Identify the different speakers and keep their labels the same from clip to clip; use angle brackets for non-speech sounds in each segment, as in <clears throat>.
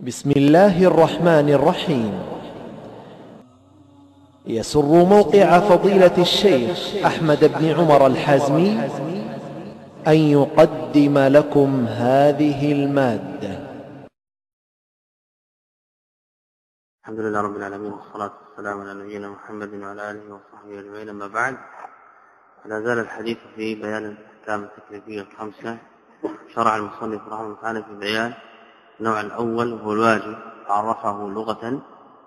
Speaker 1: بسم الله الرحمن الرحيم. يسر موقع فضيلة الشيخ أحمد بن عمر الحازمي أن يقدم لكم هذه المادة.
Speaker 2: الحمد لله رب العالمين والصلاة والسلام على نبينا محمد وعلى آله وصحبه أجمعين أما بعد. فلا زال الحديث في بيان الأحكام التكليفية الخمسة. شرع المصنف رحمه الله تعالى في بيان النوع الأول هو الواجب عرفه لغة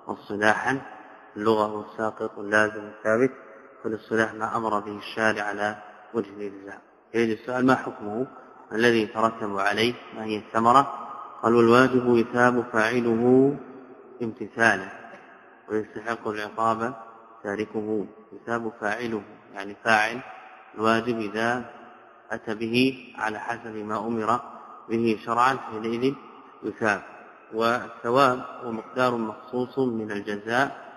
Speaker 2: واصطلاحا اللغة هو الساقط واللازم الثابت والاصطلاح ما أمر به الشارع على وجه الإلزام. يريد السؤال ما حكمه؟ الذي يترتب عليه ما هي الثمرة؟ قال والواجب يثاب فاعله امتثالا ويستحق العقاب تاركه. يثاب فاعله يعني فاعل الواجب إذا أتى به على حسب ما أمر به شرعا حينئذ يثاب والثواب هو مقدار مخصوص من الجزاء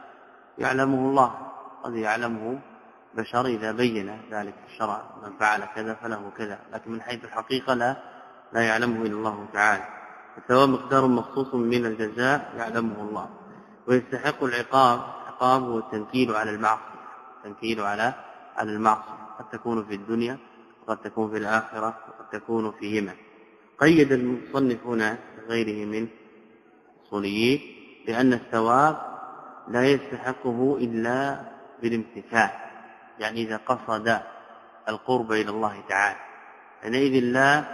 Speaker 2: يعلمه الله قد يعلمه بشر إذا بين ذلك الشرع من فعل كذا فله كذا لكن من حيث الحقيقة لا لا يعلمه إلا الله تعالى. الثواب مقدار مخصوص من الجزاء يعلمه الله. ويستحق العقاب عقاب هو التنكيل على المعصية التنكيل على على المعصية. قد تكون في الدنيا وقد تكون في الآخرة وقد تكون فيهما. قيد المصنف هنا غيره من أصوليين بأن الثواب لا يستحقه إلا بالامتثال يعني إذا قصد القرب إلى الله تعالى. حينئذ لا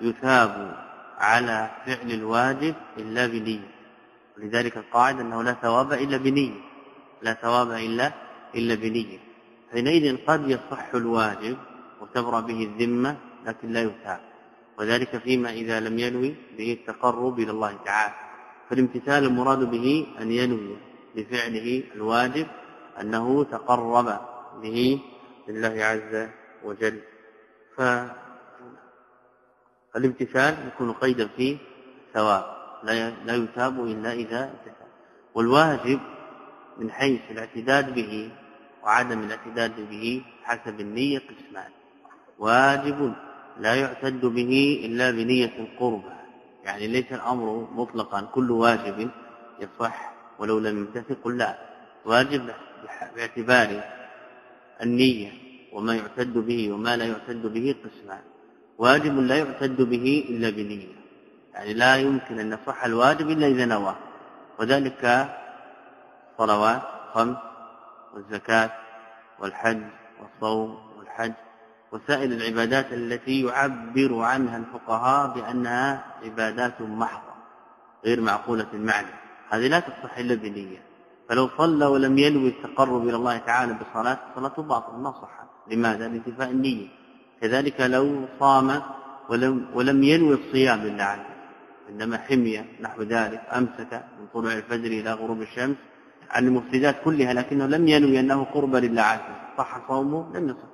Speaker 2: يثاب على فعل الواجب إلا بنية ولذلك القاعدة أنه لا ثواب إلا بنية لا ثواب إلا إلا بنية. حينئذ قد يصح الواجب وتبرأ به الذمة لكن لا يثاب. وذلك فيما إذا لم ينوي به التقرب إلى الله تعالى. فالامتثال المراد به أن ينوي بفعله الواجب أنه تقرب به لله عز وجل. فالامتثال يكون قيدا في ثواب لا يثاب إلا إذا امتثل. والواجب من حيث الاعتداد به وعدم الاعتداد به حسب النية قسمان. واجب لا يعتد به إلا بنية القربة يعني ليس الأمر مطلقا كل واجب يصح ولو لم قل لا. واجب باعتبار النية وما يعتد به وما لا يعتد به قسمان واجب لا يعتد به إلا بنية. يعني لا يمكن أن يصح الواجب إلا إذا نوى. وذلك صلوات خمس والزكاة والحج والصوم والحج. وسائر العبادات التي يعبر عنها الفقهاء بأنها عبادات محضة غير معقولة المعنى. هذه لا تصح إلا بنية. فلو صلى ولم ينوي التقرب إلى الله تعالى بصلاة صلاته باطل ما صح. لماذا؟ لانتفاء النية. كذلك لو صام ولم, ولم ينوي الصيام لله عز عندما حمي نحو ذلك أمسك من طلوع الفجر إلى غروب الشمس عن المفسدات كلها لكنه لم ينوي أنه قرب لله عز صح صومه لم يصح.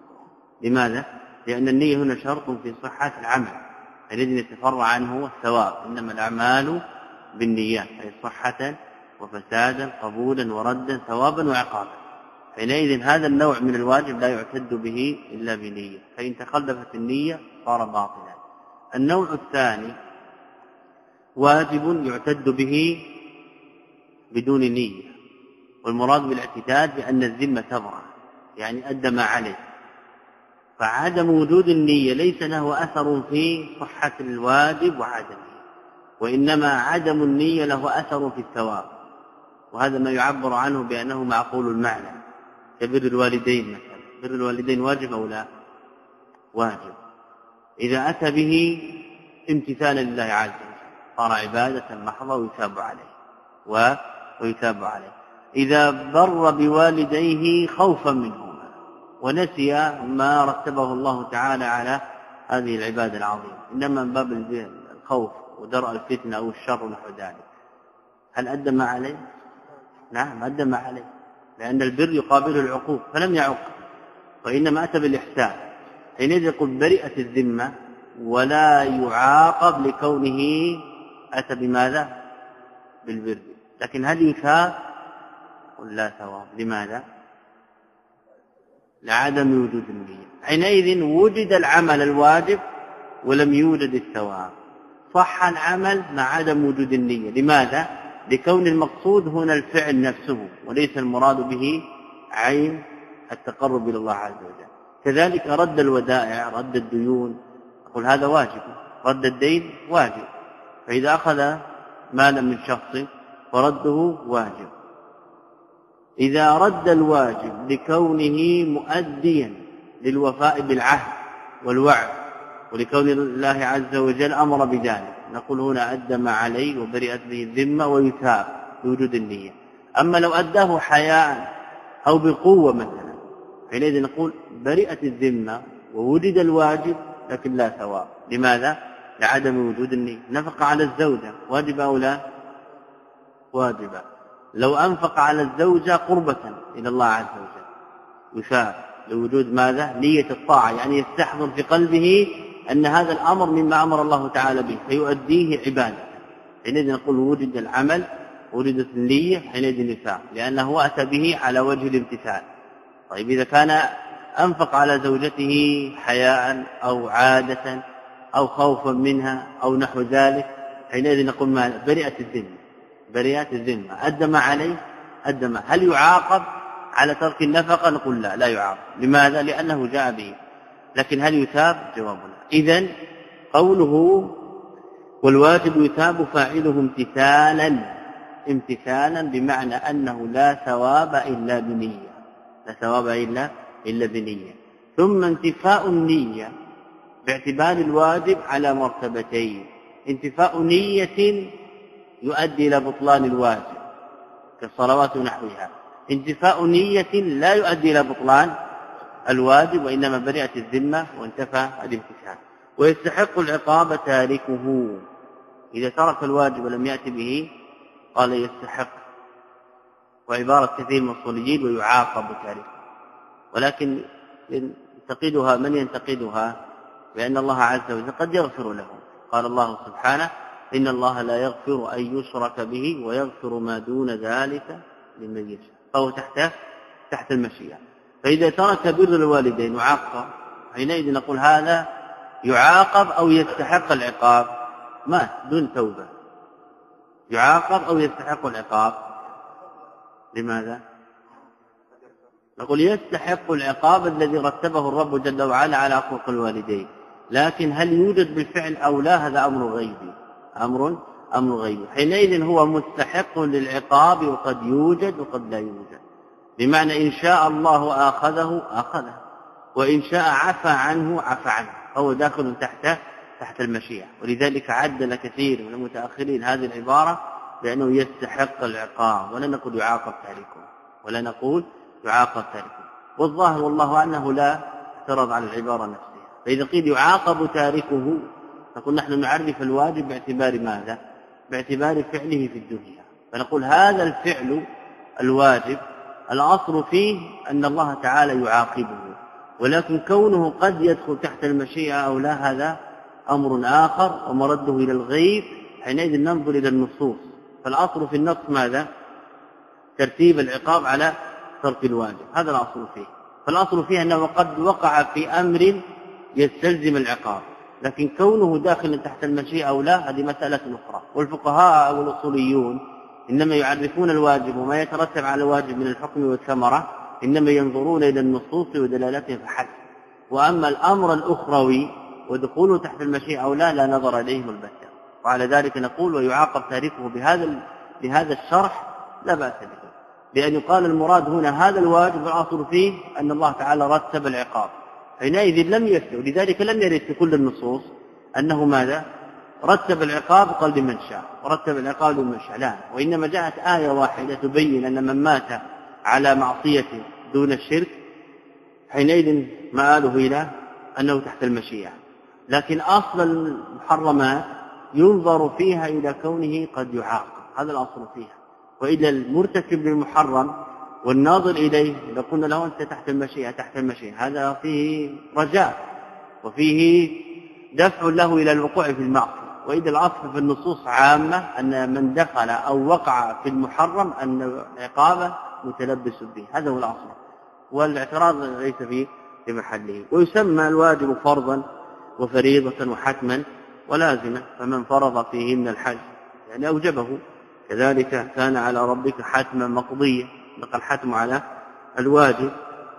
Speaker 2: لماذا؟ لأن النية هنا شرط في صحة العمل الذي يتفرع عنه الثواب إنما الأعمال بالنيات أي صحة وفسادا قبولا وردا ثوابا وعقابا. حينئذ هذا النوع من الواجب لا يعتد به إلا بنية فإن تخلفت النية صار باطلا. النوع الثاني واجب يعتد به بدون نية والمراد بالاعتداد بأن الذمة تبرأ يعني أدى ما عليه. فعدم وجود النية ليس له أثر في صحة الواجب وعدمه وإنما عدم النية له أثر في الثواب وهذا ما يعبر عنه بأنه معقول المعنى كبر الوالدين مثلا بر الوالدين واجب أو لا؟ واجب. إذا أتى به امتثالا لله عز وجل صار عبادة محضة ويثاب عليه ويثاب عليه. إذا بر بوالديه خوفا منه ونسي ما رتبه الله تعالى على هذه العبادة العظيمة. إنما من باب الخوف ودرء الفتنة أو الشر نحو ذلك. هل أدى ما عليه؟ نعم أدى ما عليه. لأن البر يقابله العقوق فلم يعق. وإنما أتى بالإحسان. حينئذ يقول برئت الذمة ولا يعاقب لكونه أتى بماذا؟ بالبر. لكن هل يثاب قل لا ثواب. لماذا؟ لعدم وجود النية. حينئذ وجد العمل الواجب ولم يوجد الثواب. صح العمل مع عدم وجود النية. لماذا؟ لكون المقصود هنا الفعل نفسه وليس المراد به عين التقرب إلى الله عز وجل. كذلك رد الودائع رد الديون. أقول هذا واجب رد الدين واجب. فإذا أخذ مالا من شخص فرده واجب. إذا رد الواجب لكونه مؤديا للوفاء بالعهد والوعد ولكون الله عز وجل أمر بذلك نقول هنا أدى ما عليه وبرئت به الذمة ويثاب بوجود النية. أما لو أداه حياء أو بقوة مثلا حينئذ نقول برئت الذمة ووجد الواجب لكن لا ثواب. لماذا؟ لعدم وجود النية. نفق على الزوجة واجب أو لا؟ واجبة لو أنفق على الزوجة قربة إلى الله عز وجل. يثاب لوجود ماذا؟ نية الطاعة يعني يستحضر في قلبه أن هذا الأمر مما أمر الله تعالى به فيؤديه عبادة. حينئذ نقول وجد العمل وجدت النية حينئذ يثاب لأنه أتى به على وجه الامتثال. طيب إذا كان أنفق على زوجته حياء أو عادة أو خوفا منها أو نحو ذلك حينئذ نقول ما برئت الذمة برئت الذمة. أدى ما عليه أدى ما هل يعاقب على ترك النفقة؟ نقول لا لا يعاقب. لماذا؟ لأنه جاء به. لكن هل يثاب؟ جوابنا إذا قوله والواجب يثاب فاعله امتثالا امتثالا بمعنى أنه لا ثواب إلا بنية. لا ثواب إلا إلا بنية. ثم انتفاء النية باعتبار الواجب على مرتبتين. انتفاء نية يؤدي إلى بطلان الواجب كالصلوات ونحوها. انتفاء نية لا يؤدي إلى بطلان الواجب وإنما برئت الذمة وانتفى الامتثال ويستحق العقاب تاركه. إذا ترك الواجب ولم يأتي به قال يستحق. وعبارة كثير من الصليين ويعاقب تاركه. ولكن ينتقدها من ينتقدها؟ بأن الله عز وجل قد يغفر له. قال الله سبحانه إن الله لا يغفر أن يشرك به ويغفر ما دون ذلك لمن يشاء. فهو تحت تحت المشيئة. فإذا ترك بر الوالدين وعاقب حينئذ نقول هذا يعاقب أو يستحق العقاب. مات دون توبة. يعاقب أو يستحق العقاب. لماذا؟ نقول يستحق العقاب الذي رتبه الرب جل وعلا على حقوق الوالدين. لكن هل يوجد بالفعل أو لا؟ هذا أمر غيبي. أمر أمر غيبي حينئذ هو مستحق للعقاب وقد يوجد وقد لا يوجد. بمعنى إن شاء الله آخذه أخذه. وإن شاء عفى عنه عفى عنه. فهو داخل تحت تحت المشيئة. ولذلك عدل كثير من المتأخرين هذه العبارة بأنه يستحق العقاب. ولا نقول يعاقب تاركه. ولا نقول يعاقب تاركه. والظاهر والله أنه لا اعترض على العبارة نفسها. فإذا قيل يعاقب تاركه نقول نحن نعرف الواجب باعتبار ماذا؟ باعتبار فعله في الدنيا. فنقول هذا الفعل الواجب الأصل فيه أن الله تعالى يعاقبه ولكن كونه قد يدخل تحت المشيئة أو لا هذا أمر آخر ومرده إلى الغيب حينئذ ننظر إلى النصوص. فالأصل في النص ماذا؟ ترتيب العقاب على ترك الواجب هذا الأصل فيه. فالأصل فيه أنه قد وقع في أمر يستلزم العقاب. لكن كونه داخلا تحت المشيئة أو لا هذه مسألة أخرى. والفقهاء والأصوليون إنما يعرفون الواجب وما يترتب على الواجب من الحكم والثمرة إنما ينظرون إلى النصوص ودلالته فحسب وأما الأمر الأخروي ودخوله تحت المشيئة أو لا لا نظر إليهم البتة وعلى ذلك نقول ويعاقب تاريخه بهذا بهذا الشرح لا بأس به. بأن يقال المراد هنا هذا الواجب الأصل فيه أن الله تعالى رتب العقاب. حينئذ لم يسلو لذلك لم يرد في كل النصوص أنه ماذا؟ رتب العقاب قال لمن شاء ورتب العقاب لمن شاء لا وإنما جاءت آية واحدة تبين أن من مات على معصية دون الشرك حينئذ مآله إلى أنه تحت المشيئة. لكن أصل المحرمات ينظر فيها إلى كونه قد يعاقب هذا الأصل فيها. وإلى المرتكب للمحرم والناظر إليه إذا قلنا له أنت تحت المشيئة تحت المشيئة. هذا فيه رجاء وفيه دفع له إلى الوقوع في المعصية. وإذا الأصل في النصوص عامة أن من دخل أو وقع في المحرم أن العقابة متلبس به. هذا هو الأصل والاعتراض ليس في في محله. ويسمى الواجب فرضا وفريضة وحتما ولازمة فمن فرض فيهن الحج يعني أوجبه. كذلك كان على ربك حتما مقضيا. بقى الحتم على الواجب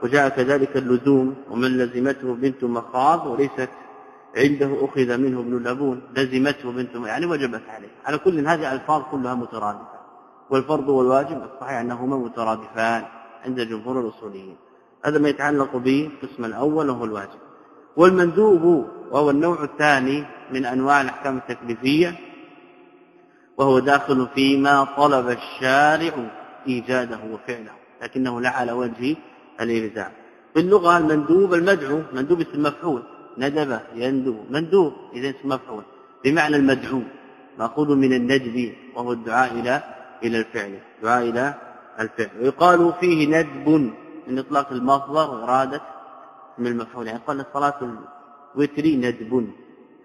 Speaker 2: وجاء كذلك اللزوم ومن لزمته بنت مخاض وليست عنده أخذ منه ابن لبون لزمته بنت يعني وجبت عليه. على كل هذه الألفاظ كلها مترادفة. والفرض والواجب الصحيح أنهما مترادفان عند جمهور الأصوليين. هذا ما يتعلق به القسم الأول وهو الواجب. والمندوب وهو النوع الثاني من أنواع الأحكام التكليفية وهو داخل فيما طلب الشارع إيجاده وفعله لكنه لا على وجه الإلزام في اللغة المندوب المدعو مندوب اسم مفعول ندب يندب مندوب إذا اسم مفعول. بمعنى المدعو مأخوذ من الندب وهو الدعاء إلى إلى الفعل دعاء إلى الفعل. ويقال فيه ندب من إطلاق المصدر وإرادة من المفعول. يعني قال الصلاة الوتري ندب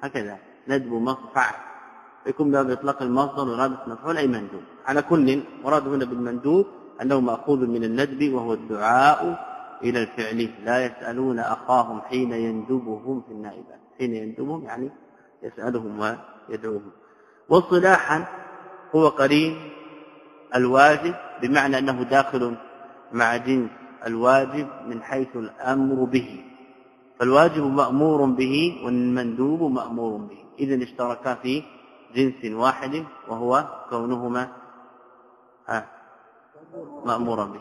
Speaker 2: هكذا ندب مصفع. يكون باب إطلاق المصدر وإرادة المفعول أي مندوب على كل مراد هنا بالمندوب أنه مأخوذ من الندب وهو الدعاء إلى الفعل. لا يسألون أخاهم حين يندبهم في النائبات حين يندبهم يعني يسألهم ويدعوهم. واصطلاحا هو قرين الواجب بمعنى أنه داخل مع جنس الواجب من حيث الأمر به. فالواجب مأمور به والمندوب مأمور به. إذن اشتركا في جنس واحد وهو كونهما مأمورا به.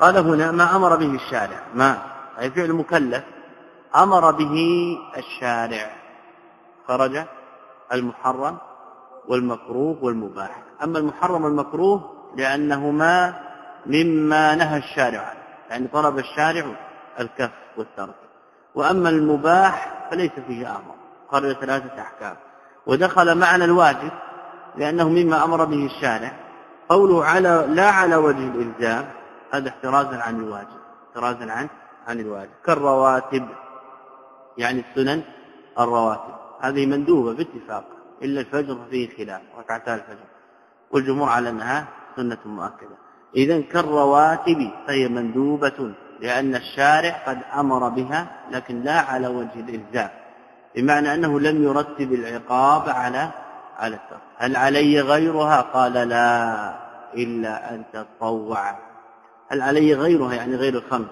Speaker 2: قال هنا ما أمر به الشارع ما أي فعل مكلف أمر به الشارع. خرج المحرم والمكروه والمباح. أما المحرم والمكروه لأنهما مما نهى الشارع عنه يعني طلب الشارع الكف والترك. وأما المباح فليس فيه أمر خرج ثلاثة أحكام. ودخل معنى الواجب لأنه مما أمر به الشارع. قوله على لا على وجه الإلزام هذا احترازا عن الواجب احترازا عن عن الواجب. كالرواتب يعني السنن الرواتب. هذه مندوبة باتفاق إلا الفجر فيه خلاف ركعتا الفجر. والجمهور على أنها سنة مؤكدة. إذا كالرواتب فهي مندوبة لأن الشارع قد أمر بها لكن لا على وجه الإلزام. بمعنى أنه لم يرتب العقاب على على الترك. هل علي غيرها؟ قال لا إلا أن تطوع. هل علي غيرها؟ يعني غير الخمس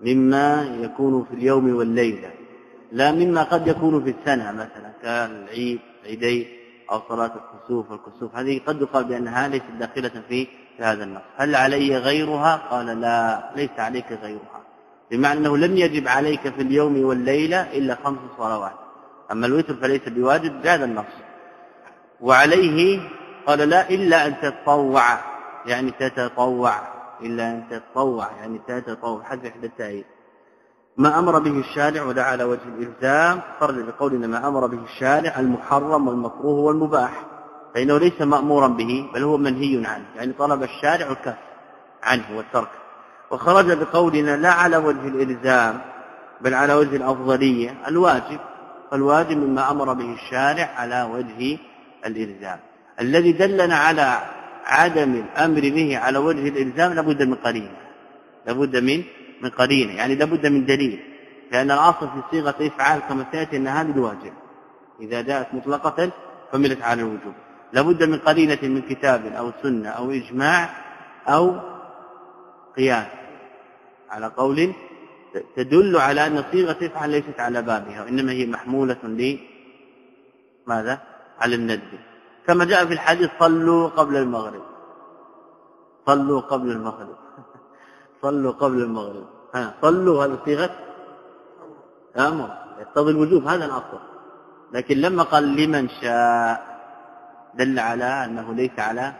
Speaker 2: مما يكون في اليوم والليلة. لا مما قد يكون في السنة مثلا كالعيد عيدين أو صلاة الكسوف والكسوف. هذه قد يقال بأنها ليست داخلة في هذا النص. هل علي غيرها؟ قال لا ليس عليك غيرها. بمعنى أنه لم يجب عليك في اليوم والليلة إلا خمس صلوات. أما الوتر فليس بواجب بهذا النص. وعليه قال لا إلا أن تتطوع يعني تتطوع إلا أن تتطوع يعني تتطوع حذف إحدى التأييد ما أمر به الشارع ولا على وجه الإلزام خرج بقولنا ما أمر به الشارع المحرم والمكروه والمباح فإنه ليس مأمورا به بل هو منهي عنه يعني طلب الشارع الكف عنه والترك. وخرج بقولنا لا على وجه الإلزام بل على وجه الأفضلية. الواجب فالواجب مما أمر به الشارع على وجه الإلزام. الذي دلنا على عدم الأمر به على وجه الإلزام لابد من قرينة. لابد من من قرينة. يعني لابد من دليل. لأن الأصل في صيغة إفعال كما سيأتي انها للواجب إذا جاءت مطلقة حملت على الوجوب. لابد من قرينة من كتاب أو سنة أو إجماع أو قياس. على قول تدل على أن صيغه افعل ليست على بابها وإنما هي محمولة ل ماذا؟ على الندب. كما جاء في الحديث صلوا قبل المغرب. صلوا قبل المغرب. <laughs> صلوا قبل المغرب. ها صلوا هذا صيغه أمر. يقتضي الوجوب هذا الأصل. لكن لما قال لمن شاء دل على أنه ليس على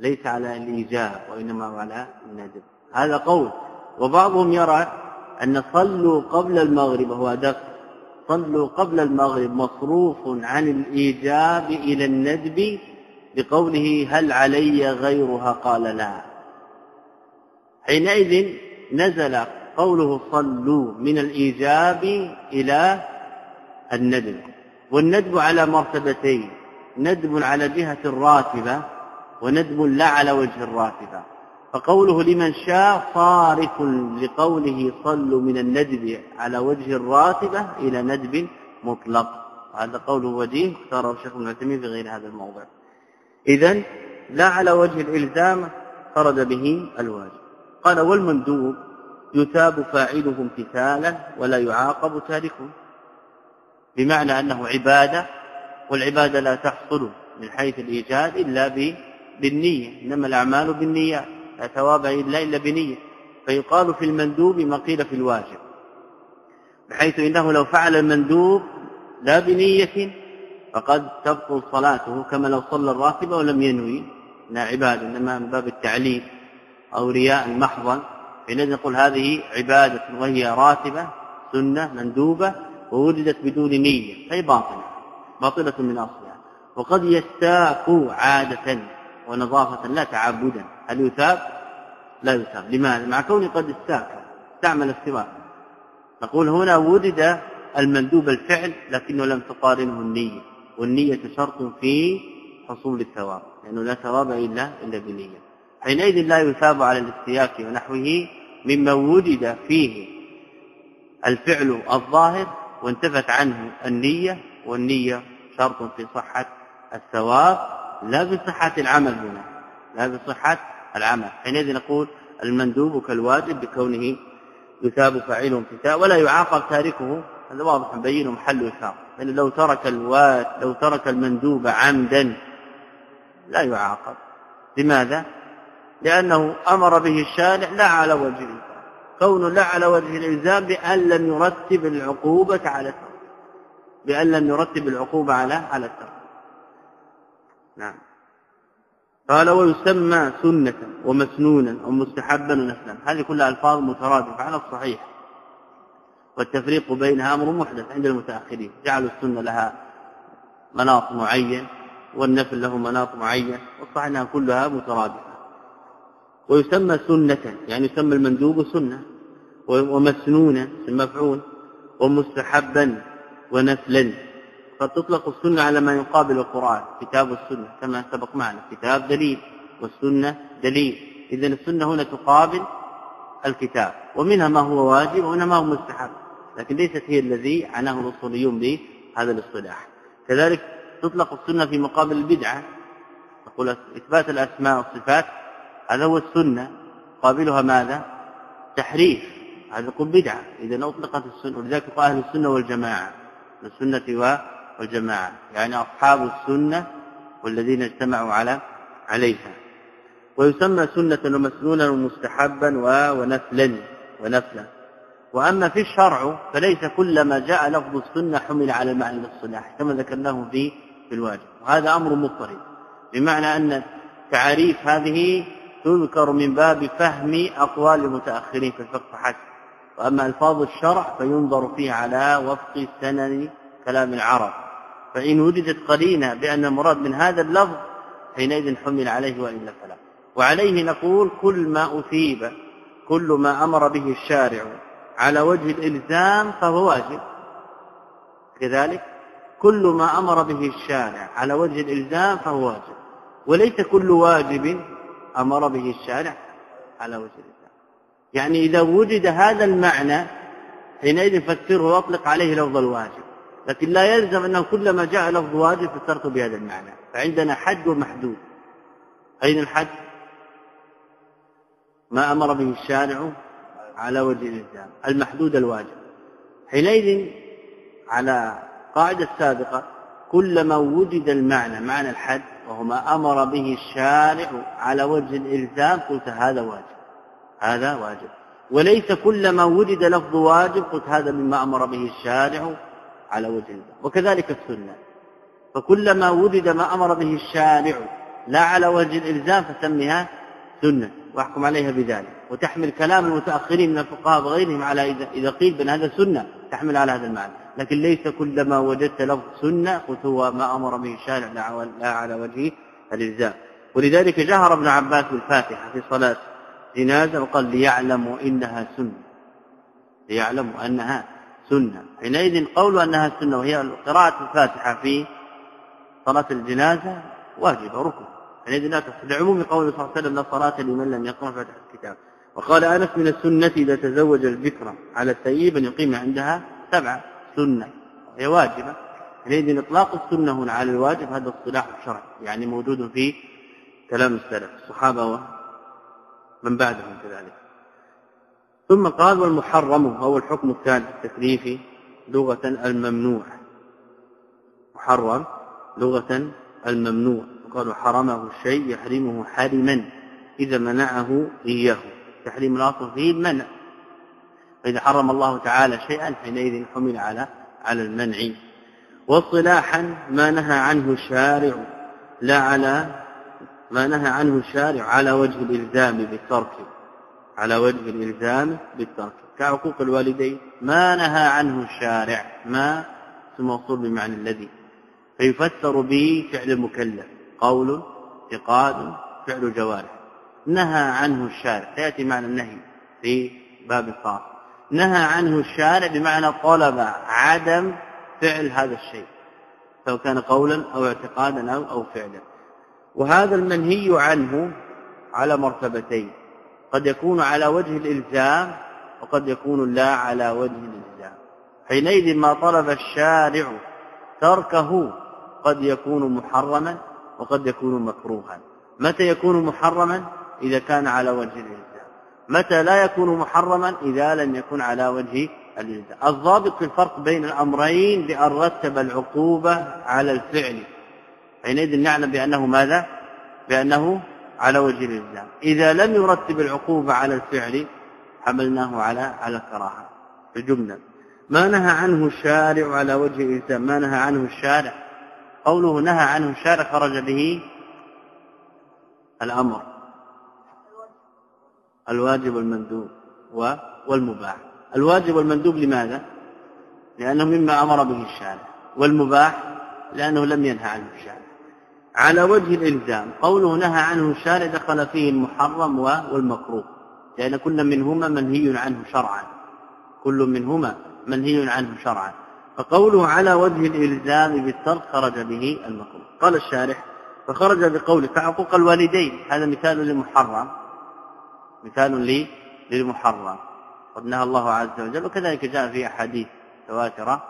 Speaker 2: ليس على الإيجاب وإنما على الندب. هذا قول. وبعضهم يرى أن صلوا قبل المغرب هو أدق. صلوا قبل المغرب مصروف عن الإيجاب إلى الندب بقوله هل علي غيرها؟ قال لا. حينئذ نزل قوله صلوا من الإيجاب إلى الندب. والندب على مرتبتين. ندب على جهة الراتبة وندب لا على وجه الراتبة. فقوله لمن شاء صارف لقوله صلوا من الندب على وجه الراتبة إلى ندب مطلق. هذا قوله وجيه اختاره الشيخ ابن في غير هذا الموضع. اذا لا على وجه الإلزام خرج به الواجب. قال والمندوب يثاب فاعله امتثالا ولا يعاقب تاركه. بمعنى أنه عبادة والعبادة لا تحصل من حيث الإيجاد إلا بالنية. إنما الأعمال بالنيات. لا ثواب الا الا بنية فيقال في المندوب ما قيل في الواجب بحيث إنه لو فعل المندوب لا بنية فقد تبطل صلاته كما لو صلى الراتبه ولم ينوي. انها عباده إنما من باب التعليل أو رياء محضا حينئذ نقول هذه عبادة وهي راتبة سنة مندوبة ووجدت بدون نية فهي باطلة باطلة من أصلها. وقد يستاك عادة ونظافة لا تعبدا. هل يثاب؟ لا يثاب. لماذا مع كونه قد استاك. استعمل السواك. نقول هنا وجد المندوب الفعل لكنه لم تقارنه النية. والنية شرط في حصول الثواب. لأنه لا ثواب إلا إلا بنية. حينئذ لا يثاب على الاستياك ونحوه مما وجد فيه الفعل الظاهر وانتفت عنه النية. والنية شرط في صحة الثواب. لا بصحة العمل هنا. لا بصحة العمل حينئذ نقول المندوب كالواجب بكونه يثاب فاعله امتثاء ولا يعاقب تاركه. هذا واضح مبين محل يثاب لأنه لو ترك الواد لو ترك المندوب عمدا لا يعاقب. لماذا؟ لأنه أمر به الشارع لا على وجه الإلزام. كونه لا على وجه الإلزام بأن لم يرتب العقوبة على الترك. بأن لم يرتب العقوبة على على الترك. نعم. قال ويسمى سنة ومسنونا أو مستحبا ونفلا. هذه كلها ألفاظ مترادفة على الصحيح. والتفريق بينها أمر محدث عند المتأخرين. جعلوا السنة لها مناط معين والنفل له مناط معين. والصحيح أنها كلها مترادفة. ويسمى سنة يعني يسمى المندوب سنة. ومسنونا مفعول. ومستحبا ونفلا. قد تطلق السنة على ما يقابل القرآن كتاب السنة كما سبق معنا. كتاب دليل والسنة دليل. إذا السنة هنا تقابل الكتاب ومنها ما هو واجب ومنها ما هو مستحب. لكن ليست هي الذي عناه الأصوليون بهذا الاصطلاح. كذلك تطلق السنة في مقابل البدعة. نقول إثبات الأسماء والصفات هذا هو السنة. قابلها ماذا؟ تحريف. هذا يقول بدعة. اذا أطلقت السنة. ولذلك يقول أهل السنة والجماعة. السنة والجماعة يعني أصحاب السنة والذين اجتمعوا على عليها. ويسمى سنة ومسنونا ومستحبا ونفلا ونفلا. وأما في الشرع فليس كل ما جاء لفظ السنة حمل على المعنى الاصطلاحي كما ذكرناه في في الواجب. وهذا أمر مضطرب بمعنى أن تعاريف هذه تذكر من باب فهم أقوال المتأخرين في الفقه حسب. وأما ألفاظ الشرع فينظر فيها على وفق سنن كلام العرب. فإن وجدت قرينة بأن المراد من هذا اللفظ حينئذ حمل عليه والا فلا وعليه نقول كل ما أثيب كل ما أمر به الشارع على وجه الإلزام فهو واجب. كذلك كل ما أمر به الشارع على وجه الإلزام فهو واجب. وليس كل واجب أمر به الشارع على وجه الإلزام. يعني إذا وجد هذا المعنى حينئذ فسره وأطلق عليه لفظ الواجب. لكن لا يلزم أنه كلما جاء لفظ واجب فسرته بهذا المعنى. فعندنا حد ومحدود. أين الحد؟ ما أمر به الشارع على وجه الإلزام. المحدود الواجب. حينئذ على قاعدة سابقة كلما وجد المعنى معنى الحد وهو ما أمر به الشارع على وجه الإلزام قلت هذا واجب. هذا واجب. وليس كلما وجد لفظ واجب قلت هذا مما أمر به الشارع على وجه الالزام وكذلك السنة. فكلما وجد ما أمر به الشارع لا على وجه الإلزام فسمها سنة. وأحكم عليها بذلك. وتحمل كلام المتأخرين من الفقهاء وغيرهم على اذا قيل بأن هذا سنة تحمل على هذا المعنى. لكن ليس كلما وجدت لفظ سنة قلت هو ما أمر به الشارع لا على وجه الإلزام. ولذلك جهر ابن عباس بالفاتحة في صلاة جنازة وقال ليعلموا إنها سنة. ليعلموا أنها سنة. حينئذ قول أنها سنة وهي قراءه الفاتحة في صلاة الجنازة واجبة ركن. حينئذ لا تصل لعموم قوله صلى الله عليه وسلم لا صلاة لمن لم يقرأ فاتحة الكتاب. وقال أنس من السنة إذا تزوج الذكرى على الثيب أن يقيم عندها سبعة سنة. هي واجبة. حينئذ إطلاق السنة هنا على الواجب هذا اصطلاح شرعي يعني موجود في كلام السلف الصحابة ومن بعدهم كذلك. ثم قال والمحرم هو الحكم الثالث التكليفي لغة الممنوع. محرم لغة الممنوع. وقالوا حرمه الشيء يحرمه حرما. إذا منعه إياه. تحريم الأصل فيه المنع فإذا حرم الله تعالى شيئا حينئذ حمل على على المنع. واصطلاحا ما نهى عنه الشارع لا على ما نهى عنه الشارع على وجه الإلزام بالترك. على وجه الإلزام بالترك. كعقوق الوالدين ما نهى عنه الشارع ما موصول بمعنى الذي. فيفسر به فعل المكلف قول اعتقاد فعل جوارح. نهى عنه الشارع. سيأتي معنى النهي في باب الصرف نهى عنه الشارع بمعنى طلب عدم فعل هذا الشيء سواء كان قولا أو اعتقادا أو أو فعلا. وهذا المنهي عنه على مرتبتين. قد يكون على وجه الإلزام وقد يكون لا على وجه الإلزام. حينئذ ما طلب الشارع تركه قد يكون محرما وقد يكون مكروها. متى يكون محرما؟ إذا كان على وجه الإلزام. متى لا يكون محرما؟ إذا لم يكن على وجه الإلزام. الضابط في الفرق بين الأمرين بأن رتب العقوبة على الفعل. حينئذ نعلم بأنه ماذا؟ بأنه على وجه الإلزام. إذا لم يرتب العقوبة على الفعل حملناه على على الكراهة. الجملة ما نهى عنه الشارع على وجه الإلزام. ما نهى عنه الشارع. قوله نهى عنه الشارع خرج به الأمر. الواجب والمندوب والمباح. الواجب والمندوب لماذا؟ لأنه مما أمر به الشارع. والمباح لأنه لم ينهى عنه الشارع. على وجه الإلزام. قوله نهى عنه الشارع دخل فيه المحرم والمكروه. لأن كل منهما منهي عنه شرعا. كل منهما منهي عنه شرعا. فقوله على وجه الإلزام بالترك خرج به المكروه. قال الشارح فخرج بقوله كعقوق الوالدين. هذا مثال للمحرم مثال للمحرم. قد نهى الله عز وجل. وكذلك جاء في أحاديث تواترة.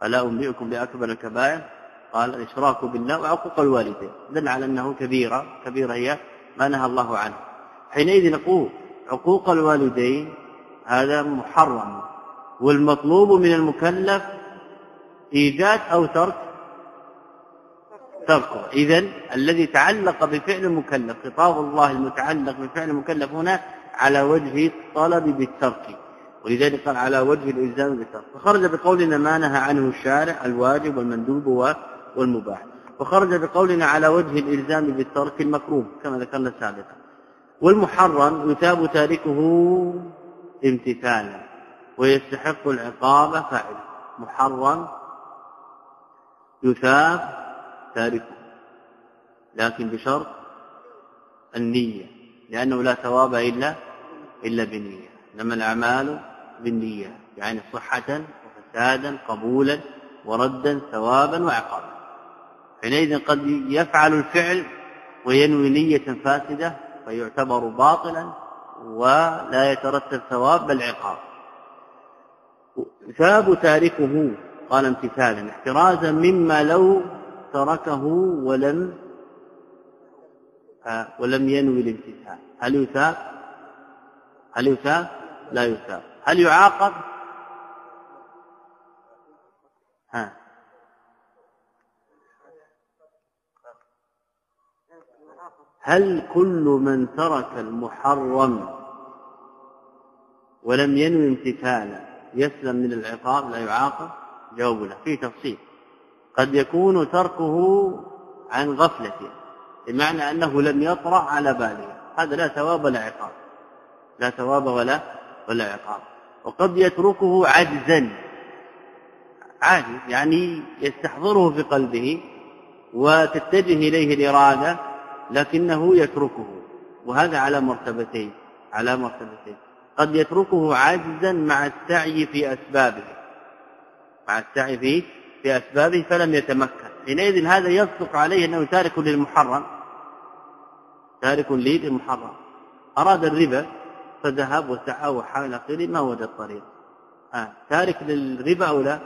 Speaker 2: فلا أنبئكم بأكبر الكبائر؟ قال الإشراك بالله وعقوق الوالدين. دل على أنه كبيرة كبيرة هي ما نهى الله عنه. حينئذ نقول عقوق الوالدين هذا محرم والمطلوب من المكلف إيجاد أو ترك تركه. اذا الذي تعلق بفعل المكلف خطاب الله المتعلق بفعل المكلف هنا على وجه الطلب بالترك. ولذلك قال على وجه الإلزام بالترك. فخرج بقولنا ما نهى عنه الشارع الواجب والمندوب والمباح. وخرج بقولنا على وجه الإلزام بالترك المكروه كما ذكرنا سابقا. والمحرم يثاب تاركه امتثالا ويستحق العقاب فاعله محرم يثاب تاركه لكن بشرط النية لأنه لا ثواب إلا إلا بالنية. إنما الأعمال بالنية يعني صحة وفسادا قبولا وردا ثوابا وعقابا. حينئذ قد يفعل الفعل وينوي نية فاسدة فيعتبر باطلا ولا يترتب ثواب بل عقاب. ثاب تاركه قال امتثالا احترازا مما لو تركه ولم آه، ولم ينوي الامتثال. هل يثاب؟ هل يثاب؟ لا يثاب. هل يعاقب؟ ها. هل كل من ترك المحرم ولم ينوي امتثالا يسلم من العقاب؟ لا يعاقب. جواب له فيه تفصيل. قد يكون تركه عن غفلة بمعنى أنه لم يطرأ على باله. هذا لا ثواب ولا عقاب. لا ثواب ولا ولا عقاب. وقد يتركه عجزا. عاجز يعني يستحضره في قلبه وتتجه إليه الإرادة لكنه يتركه وهذا على مرتبتين على مرتبتين. قد يتركه عجزا مع السعي في أسبابه. مع السعي في في أسبابه فلم يتمكن. حينئذ هذا يصدق عليه أنه تارك للمحرم. تارك للمحرم. أراد الربا فذهب وسعى وحاول آخره ما وجد طريق آه. تارك للربا أو لا؟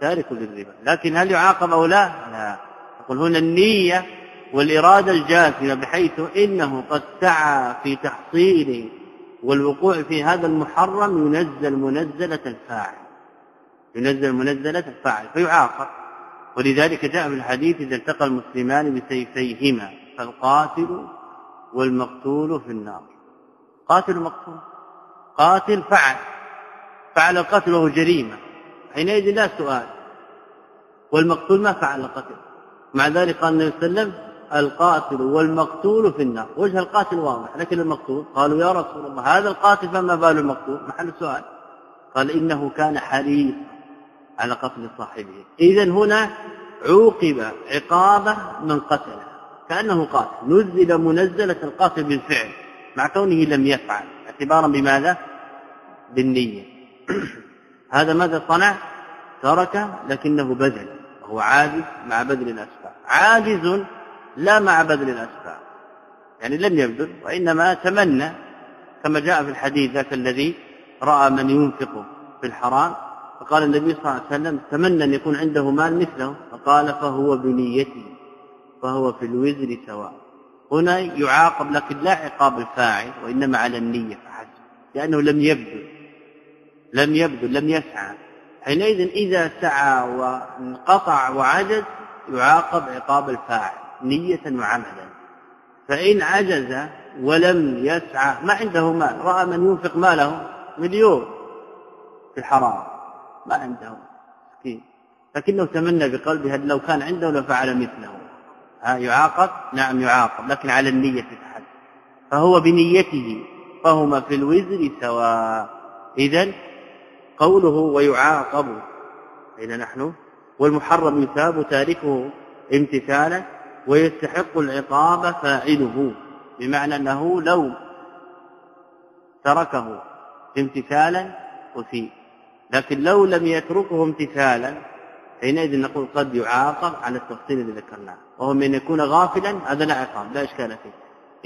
Speaker 2: تارك للربا. لكن هل يعاقب أو لا؟ لا. يقول هنا النية والإرادة الجازمة بحيث إنه قد سعى في تحصيل والوقوع في هذا المحرم ينزل منزلة الفاعل. ينزل منزلة الفاعل فيعاقب. ولذلك جاء في الحديث إذا التقى المسلمان بسيفيهما فالقاتل والمقتول في النار. قاتل ومقتول. قاتل فعل. فعل القتل وهو جريمة. حينئذ لا سؤال. والمقتول ما فعل القتل. مع ذلك قال النبي صلى الله عليه وسلم القاتل والمقتول في النار. وجه القاتل واضح لكن المقتول؟ قالوا يا رسول الله هذا القاتل فما بال المقتول؟ محل السؤال قال إنه كان حريص على قتل صاحبه. إذا هنا عوقب عقابة من قتله. كأنه قاتل. نزل منزلة القاتل بالفعل. مع كونه لم يفعل. اعتبارا بماذا؟ بالنية. <clears throat> هذا ماذا صنع؟ ترك لكنه بذل. وهو عاجز مع بذل الأسباب. عاجز لا مع بذل الأسباب. يعني لم يبذل وإنما تمنى كما جاء في الحديث ذاك الذي رأى من ينفق في الحرام فقال النبي صلى الله عليه وسلم تمنى أن يكون عنده مال مثله. فقال فهو بنيته فهو في الوزر سواء. هنا يعاقب لكن لا عقاب الفاعل وإنما على النية فحسب لأنه لم يبذل. لم يبذل لم يسعى. حينئذ إذا سعى وانقطع وعجز يعاقب عقاب الفاعل. نية وعملا. فإن عجز ولم يسعى ما عنده مال رأى من ينفق ماله مليون في الحرام. ما عنده مسكين. لكنه تمنى بقلبه لو كان عنده لفعل مثله. ها يعاقب؟ نعم يعاقب لكن على النية فحسب فهو بنيته فهما في الوزر سواء. إذا قوله ويعاقب أين نحن؟ والمحرم يثاب تاركه امتثالا ويستحق العقاب فاعله بمعنى أنه لو تركه امتثالا أثيب لكن لو لم يتركه امتثالا حينئذ نقول قد يعاقب على التفصيل الذي ذكرناه وهو من يكون غافلا هذا لا عقاب لا إشكال فيه.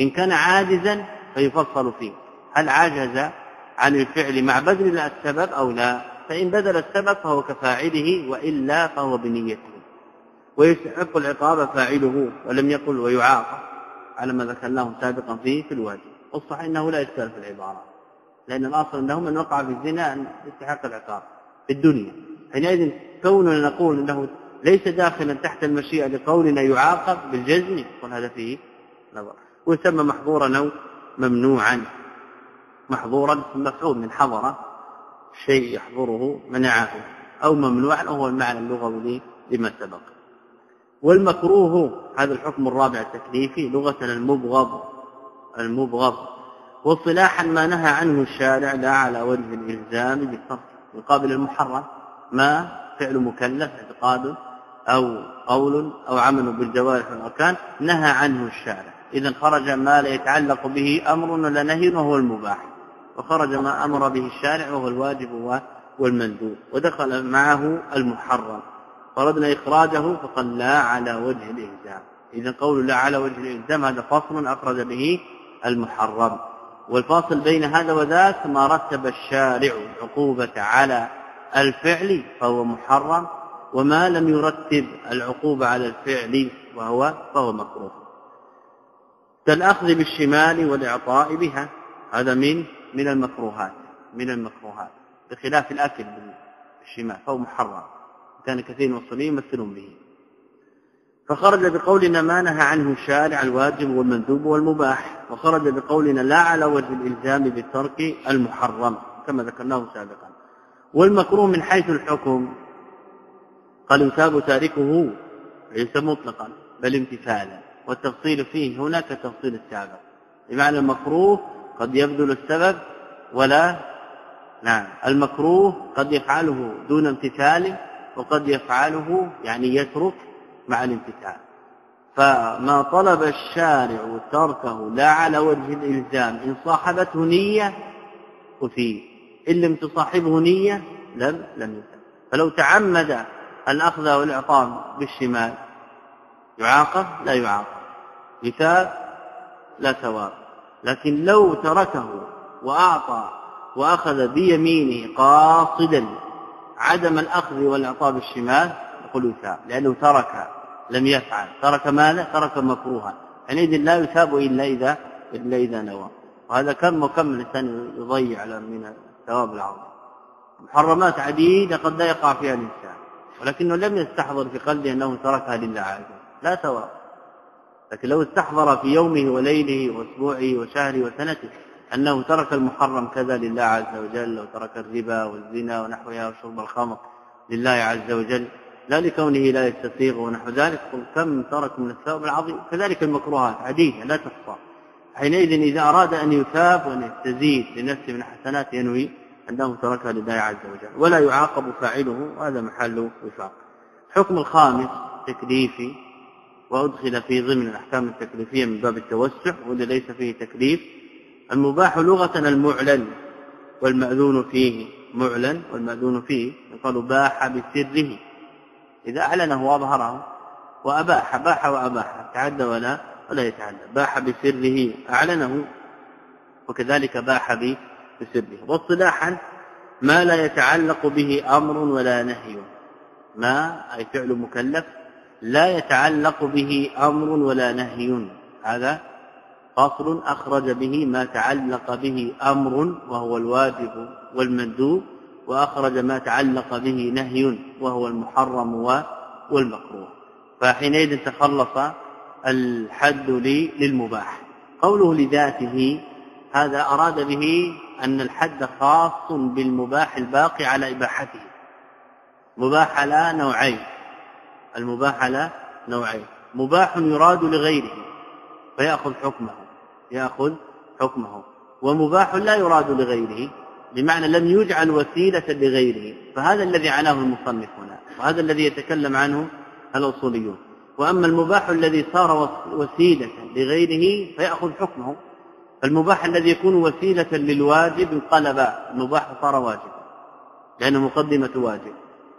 Speaker 2: إن كان عاجزا فيفصل فيه. هل عجز عن الفعل مع بذل السبب أو لا؟ فإن بذل السبب فهو كفاعله وإلا فهو بنيته. ويستحق العقاب فاعله ولم يقل ويعاقب على ما ذكرناه سابقا فيه في الواجب والصحيح إنه لا اشكال في العبارة لأن الأصل أنه من وقع في الزنا أن يستحق العقاب في الدنيا. حينئذ كوننا نقول إنه ليس داخلا تحت المشيئة لقولنا يعاقب بالجزم يقول هذا فيه نظر. ويسمى محظورا أو ممنوعا. محظورا مفعول من حضر شيء يحضره منعه أو ممنوعا وهو المعنى اللغوي لما سبق. والمكروه هذا الحكم الرابع التكليفي لغة المبغض المبغض. واصطلاحا ما نهى عنه الشارع لا على وجه الإلزام بالصرف يقابل المحرم ما فعل مكلف اعتقاد أو قول أو عمل بالجوارح والأركان نهى عنه الشارع. إذا خرج ما لا يتعلق به أمر ولا نهي وهو المباح. وخرج ما أمر به الشارع وهو الواجب والمندوب. ودخل معه المحرم. فردنا إخراجه فقال لا على وجه الإلزام. إذا قول لا على وجه الإلزام هذا فصل أخرج به المحرم. والفاصل بين هذا وذاك ما رتب الشارع عقوبة على الفعل فهو محرم وما لم يرتب العقوبة على الفعل وهو فهو مكروه. كالأخذ بالشمال والإعطاء بها هذا من من المكروهات من المكروهات بخلاف الأكل بالشمال فهو محرم. كان كثير من المسلمين يمثلون به. فخرج بقولنا ما نهى عنه الشارع الواجب والمندوب والمباح. وخرج بقولنا لا على وجه الإلزام بالترك المحرم كما ذكرناه سابقا. والمكروه من حيث الحكم. قال يثاب تاركه ليس مطلقا بل امتثالا. والتفصيل فيه هنا كتفصيل السابق. بمعنى المكروه قد يبذل السبب ولا نعم المكروه قد يفعله دون امتثال وقد يفعله يعني يترك مع الامتثال. فما طلب الشارع تركه لا على وجه الإلزام إن صاحبته نية اثيب إن لم تصاحبه نية لم لم يثاب فلو تعمد الأخذ والإعطاء بالشمال يعاقب؟ لا يعاقب. يثاب لا ثواب. لكن لو تركه وأعطى وأخذ بيمينه قاصدا عدم الأخذ والإعطاء بالشمال يقول يثاب لأنه ترك لم يفعل. ترك ماذا؟ ترك مكروها. حينئذ لا يثاب إلا إذا إلا إذا نوى. وهذا كم وكم الإنسان يضيع من الثواب العظيم. محرمات عديدة قد لا يقع فيها الإنسان. ولكنه لم يستحضر في قلبه أنه تركها لله عز لا ثواب. لكن لو استحضر في يومه وليله وأسبوعه وشهره وسنته أنه ترك المحرم كذا لله عز وجل وترك الربا والزنا ونحوها وشرب الخمر لله عز وجل. لا لكونه لا يستسيغ ونحو ذلك. قل كم ترك من الثواب العظيم. كذلك المكروهات عديدة لا تحصى حينئذ إذا أراد أن يثاب وأن يستزيد لنفسه من حسنات ينوي أنه تركها لله عز وجل. ولا يعاقب فاعله وهذا محل وفاق. حكم الخامس تكليفي. وأدخل في ضمن الأحكام التكليفية من باب التوسع واللي ليس فيه تكليف. المباح لغة المعلن والمأذون فيه معلن والمأذون فيه يقال باح بسره. إذا أعلنه وأظهره وأباح باح وأباح تعدى ولا؟ ولا يتعدى. باح بسره أعلنه وكذلك باح بسره. واصطلاحا ما لا يتعلق به أمر ولا نهي. ما أي فعل مكلف لا يتعلق به أمر ولا نهي. هذا فصل أخرج به ما تعلق به أمر وهو الواجب والمندوب وأخرج ما تعلق به نهي وهو المحرم والمكروه. فحينئذ تخلص الحد للمباح. قوله لذاته هذا أراد به أن الحد خاص بالمباح الباقي على إباحته. مباح على نوعين. المباح على نوعين. مباح يراد لغيره فيأخذ حكمه. يأخذ حكمه. ومباح لا يراد لغيره بمعنى لم يجعل وسيلة لغيره. فهذا الذي عناه المصنف هنا وهذا الذي يتكلم عنه الأصوليون. وأما المباح الذي صار وسيلة لغيره فيأخذ حكمه. المباح الذي يكون وسيلة للواجب انقلب المباح صار واجبا لأنه مقدمة واجب.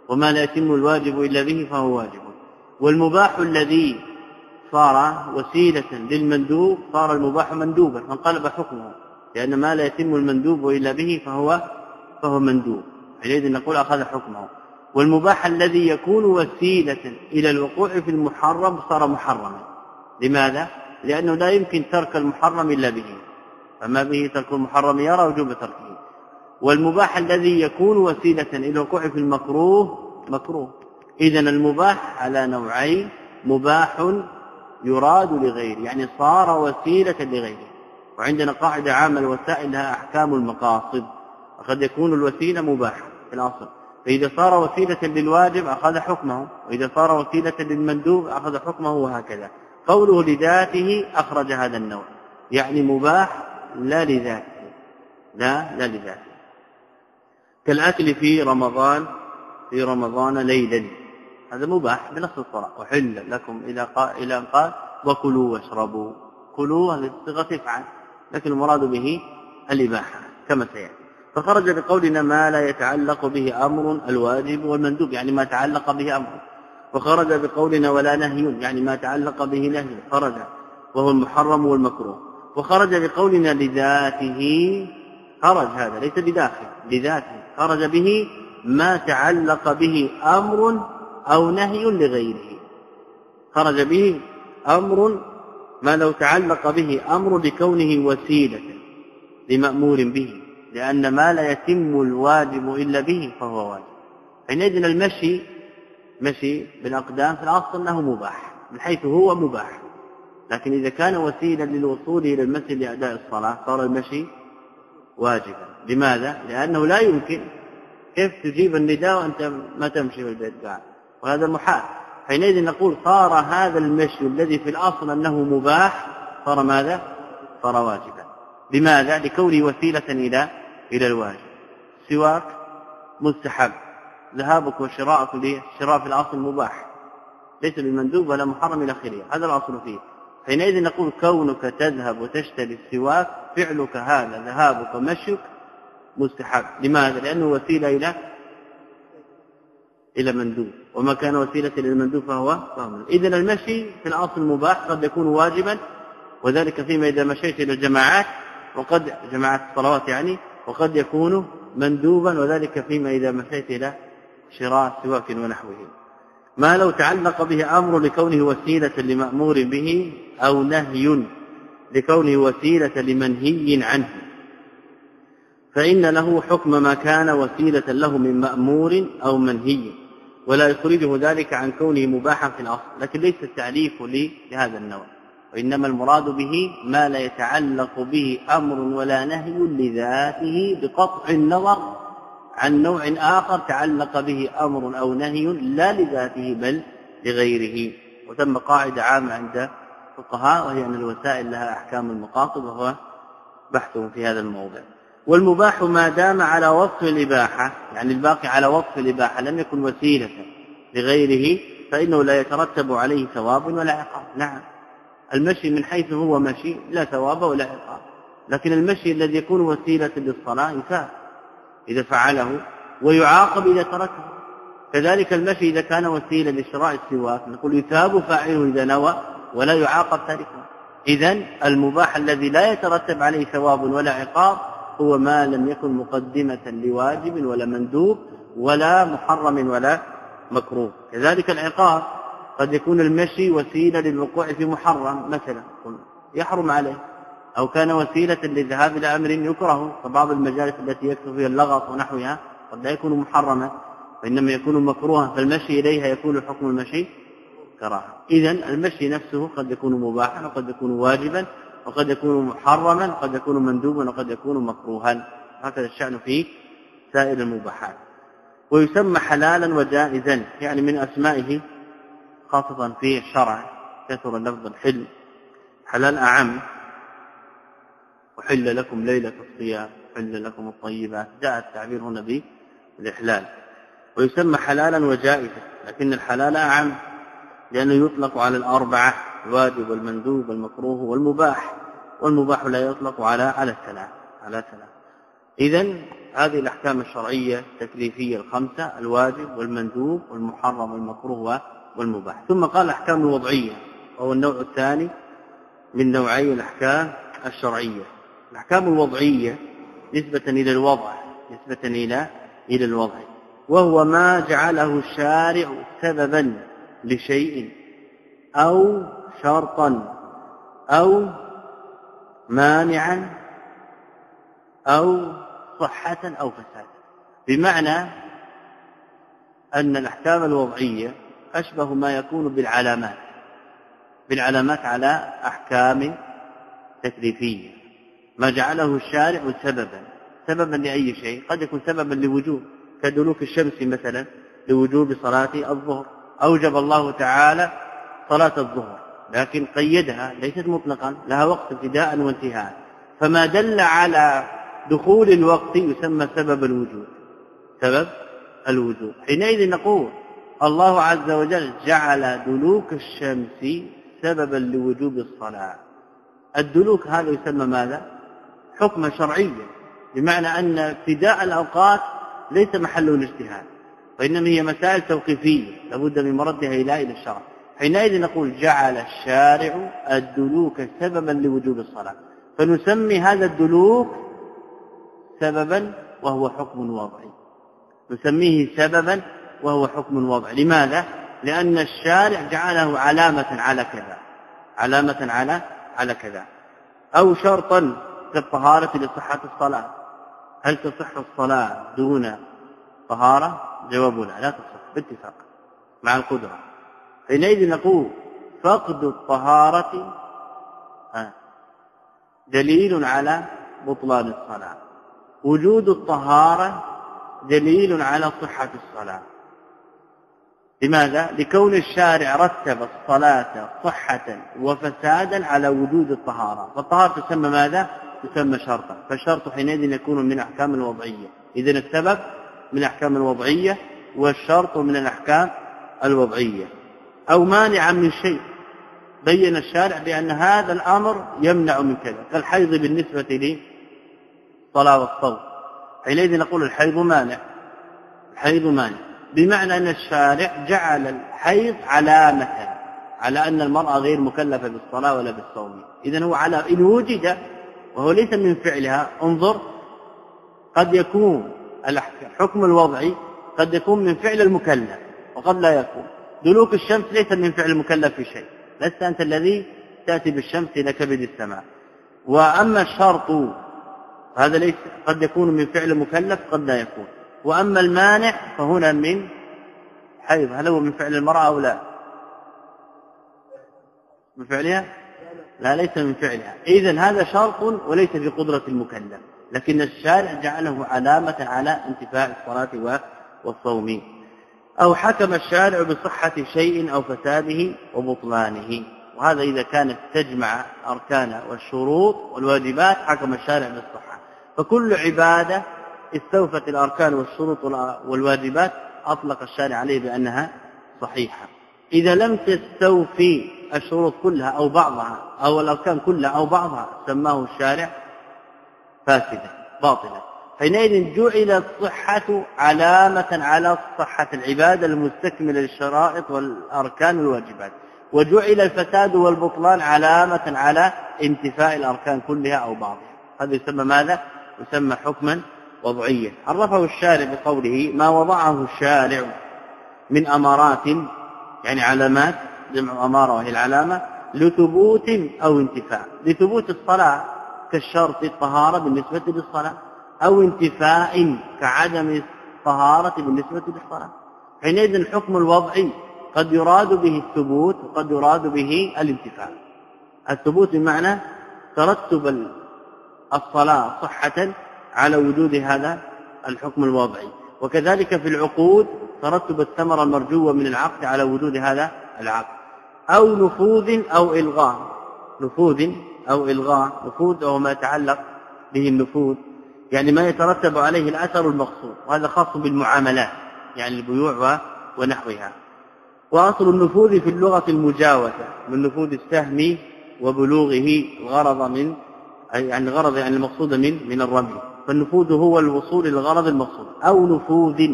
Speaker 2: وما لا يتم الواجب إلا به فهو واجب. والمباح الذي صار وسيلة للمندوب صار المباح مندوبا فانقلب حكمه لأن ما لا يتم المندوب إلا به فهو فهو مندوب. حينئذ نقول أخذ حكمه. والمباح الذي يكون وسيلة إلى الوقوع في المحرم صار محرما. لماذا؟ لأنه لا يمكن ترك المحرم إلا به. فما به ترك المحرم يرى وجوب تركه. والمباح الذي يكون وسيلة إلى الوقوع في المكروه مكروه. إذا المباح على نوعين مباح يراد لغيره يعني صار وسيلة لغيره. وعندنا قاعدة عامة الوسائل لها أحكام المقاصد. وقد يكون الوسيلة مباحة في الأصل. فإذا صار وسيلة للواجب أخذ حكمه وإذا صار وسيلة للمندوب أخذ حكمه وهكذا. قوله لذاته أخرج هذا النوع. يعني مباح لا لذاته. لا لا لذاته. كالأكل في رمضان في رمضان ليلا. هذا مباح بنص الصلاة وحل لكم إلى قال إلى قال وكلوا واشربوا. كلوا هذه الصيغة تفعل لكن المراد به الإباحة كما سيأتي. فخرج بقولنا ما لا يتعلق به أمر الواجب والمندوب يعني ما تعلق به أمر. وخرج بقولنا ولا نهي يعني ما تعلق به نهي. خرج وهو المحرم والمكروه. وخرج بقولنا لذاته خرج هذا ليس بداخل لذاته. خرج به ما تعلق به أمر أو نهي لغيره. خرج به أمر ما لو تعلق به أمر لكونه وسيلة لمأمور به لأن ما لا يتم الواجب إلا به فهو واجب. حينئذ المشي مشي بالأقدام في الأصل أنه مباح من حيث هو مباح. لكن إذا كان وسيلا للوصول إلى المسجد لأداء الصلاة صار المشي واجبا. لماذا؟ لأنه لا يمكن. كيف تجيب النداء وأنت ما تمشي في البيت؟ قاعد وهذا محال حينئذ نقول صار هذا المشي الذي في الأصل أنه مباح صار ماذا؟ صار واجبا. لماذا؟ لكونه وسيلة إلى إلى الواجب. سواك مستحب. ذهابك وشراءك للشراء في الأصل مباح. ليس بمندوب ولا محرم إلى آخره. هذا الأصل فيه. حينئذ نقول كونك تذهب وتشتري السواك فعلك هذا ذهابك مشيك مستحب. لماذا؟ لأنه وسيلة إلى إلى مندوب. وما كان وسيلة للمندوب فهو فهو اذا المشي في الاصل مباح قد يكون واجبا وذلك فيما إذا مشيت إلى الجماعات وقد جماعات الصلوات يعني وقد يكون مندوبا وذلك فيما إذا مشيت إلى شراء سواك ونحوه. ما لو تعلق به أمر لكونه وسيلة لمأمور به أو نهي لكونه وسيلة لمنهي عنه. فإن له حكم ما كان وسيلة له من مأمور أو منهي. ولا يخرجه ذلك عن كونه مباحا في الأصل لكن ليس التعريف لهذا النوع. وإنما المراد به ما لا يتعلق به أمر ولا نهي لذاته بقطع النظر عن نوع آخر تعلق به أمر أو نهي لا لذاته بل لغيره. وتم قاعدة عامة عند الفقهاء وهي أن الوسائل لها أحكام المقاصد وهو بحثهم في هذا الموضع. والمباح ما دام على وصف الإباحة يعني الباقي على وصف الإباحة لم يكن وسيلة لغيره فإنه لا يترتب عليه ثواب ولا عقاب. نعم. المشي من حيث هو مشي لا ثواب ولا عقاب. لكن المشي الذي يكون وسيلة للصلاة يثاب إذا فعله ويعاقب إذا تركه. كذلك المشي إذا كان وسيلة لشراء السواك نقول يثاب فاعله إذا نوى ولا يعاقب تاركه. إذا المباح الذي لا يترتب عليه ثواب ولا عقاب هو ما لم يكن مقدمة لواجب ولا مندوب ولا محرم ولا مكروه. كذلك العقاب قد يكون المشي وسيلة للوقوع في محرم مثلا. يحرم عليه. أو كان وسيلة للذهاب إلى أمر يكره. فبعض المجالس التي يكثر فيها اللغط ونحوها قد لا يكون محرما وإنما يكون مكروها. فالمشي إليها يكون حكم المشي كراهة إذا المشي نفسه قد يكون مباحا وقد يكون واجبا. وقد يكون محرما وقد يكون مندوبا وقد يكون مكروها. هكذا الشأن في سائر المباحات. ويسمى حلالا وجائزا يعني من أسمائه خاصة في الشرع كثر لفظ الحل حلال أعم. وحل لكم ليلة الصيام حل لكم الطيبات. جاء التعبير هنا بالإحلال. ويسمى حلالا وجائزا لكن الحلال أعم لأنه يطلق على الأربعة. الواجب والمندوب والمكروه والمباح والمباح لا يطلق على على الثلاث على ثلاث إذا هذه الأحكام الشرعية التكليفية الخمسة الواجب والمندوب والمحرم والمكروه والمباح. ثم قال الأحكام الوضعية وهو النوع الثاني من نوعي الأحكام الشرعية. الأحكام الوضعية نسبة إلى الوضع نسبة إلى إلى الوضع. وهو ما جعله الشارع سببا لشيء أو شرطا أو مانعا أو صحة أو فسادا بمعنى أن الأحكام الوضعية أشبه ما يكون بالعلامات بالعلامات على أحكام تكليفية. ما جعله الشارع سببا سببا لأي شيء؟ قد يكون سببا لوجوب. كدلوك الشمس مثلا لوجوب صلاة الظهر. أوجب الله تعالى صلاة الظهر. لكن قيدها ليست مطلقا لها وقت ابتداء وانتهاء فما دل على دخول الوقت يسمى سبب الوجود. سبب الوجود. حينئذ نقول الله عز وجل جعل دلوك الشمس سببا لوجوب الصلاة. الدلوك هذا يسمى ماذا؟ حكما شرعيا. بمعنى أن ابتداء الأوقات ليس محله الاجتهاد وإنما هي مسائل توقيفية لابد من مردها إلى إلى الشرع. حينئذ نقول جعل الشارع الدلوك سببا لوجوب الصلاة. فنسمي هذا الدلوك سببا وهو حكم وضعي نسميه سببا وهو حكم وضعي لماذا؟ لأن الشارع جعله علامة على كذا. علامة على على كذا. أو شرطا كالطهارة لصحة الصلاة. هل تصح الصلاة دون طهارة؟ جواب لا لا تصح باتفاق مع القدرة. حينئذ نقول فقد الطهارة دليل على بطلان الصلاة. وجود الطهارة دليل على صحة الصلاة. لماذا؟ لكون الشارع رتب الصلاة صحة وفسادا على وجود الطهارة. فالطهارة تسمى ماذا؟ تسمى شرطا. فالشرط حينئذ يكون من أحكام الوضعية. إذن السبب من الأحكام الوضعية والشرط من الأحكام الوضعية. أو مانعا من شيء. بين الشارع بأن هذا الأمر يمنع من كذا. كالحيض بالنسبة للصلاة والصوم. حينئذ نقول الحيض مانع. الحيض مانع. بمعنى أن الشارع جعل الحيض علامة على أن المرأة غير مكلفة بالصلاة ولا بالصوم. إذا هو على إن وجد وهو ليس من فعلها انظر قد يكون الحكم الوضعي قد يكون من فعل المكلف وقد لا يكون. دلوك الشمس ليس من فعل المكلف في شيء لست أنت الذي تأتي بالشمس إلى كبد السماء. وأما الشرط هذا ليس قد يكون من فعل مكلف قد لا يكون. وأما المانع فهنا من حيض. هل هو من فعل المرأة أو لا؟ من فعلها؟ لا ليس من فعلها. إذا هذا شرط وليس بقدرة المكلف لكن الشارع جعله علامة على انتفاء الصلاة والصوم. أو حكم الشارع بصحة شيء أو فساده وبطلانه. وهذا إذا كانت تجمع أركان والشروط والواجبات حكم الشارع بالصحة. فكل عبادة استوفت الأركان والشروط والواجبات أطلق الشارع عليه بأنها صحيحة. إذا لم تستوفي الشروط كلها أو بعضها أو الأركان كلها أو بعضها سماه الشارع فاسدة باطلة. حينئذ جعلت الصحة علامة على صحة العبادة المستكملة للشرائط والأركان والواجبات. وجعل الفساد والبطلان علامة على انتفاء الأركان كلها أو بعضها. هذا يسمى ماذا؟ يسمى حكما وضعيا. عرفه الشارع بقوله ما وضعه الشارع من أمارات يعني علامات جمع أمارة وهي العلامة لثبوت أو انتفاء. لثبوت الصلاة كالشرط الطهارة بالنسبة للصلاة. أو انتفاء كعدم الطهارة بالنسبة للصلاة. حينئذ الحكم الوضعي قد يراد به الثبوت وقد يراد به الانتفاء. الثبوت بمعنى ترتب الصلاة صحة على وجود هذا الحكم الوضعي. وكذلك في العقود ترتب الثمرة المرجوة من العقد على وجود هذا العقد. أو نفوذ أو إلغاء. نفوذ أو إلغاء. نفوذ وهو ما يتعلق به النفوذ. يعني ما يترتب عليه الأثر المقصود وهذا خاص بالمعاملات يعني البيوع ونحوها. وأصل النفوذ في اللغة المجاوزة من نفوذ السهم وبلوغه الغرض من يعني الغرض يعني المقصود من من الرمي. فالنفوذ هو الوصول إلى الغرض المقصود أو نفوذ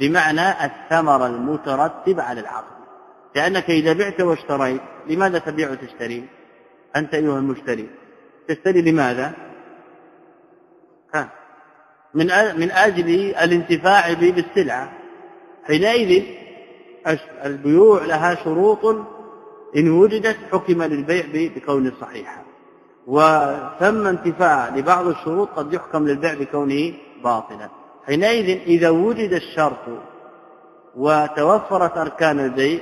Speaker 2: بمعنى الثمر المترتب على العقد. لأنك إذا بعت واشتريت لماذا تبيع وتشتري؟ أنت أيها المشتري. تشتري لماذا؟ من من أجل الانتفاع بالسلعة. حينئذ البيوع لها شروط إن وجدت حكم للبيع بكون صحيحا وثم انتفاع لبعض الشروط قد يحكم للبيع بكونه باطلا حينئذ إذا وجد الشرط وتوفرت أركان البيع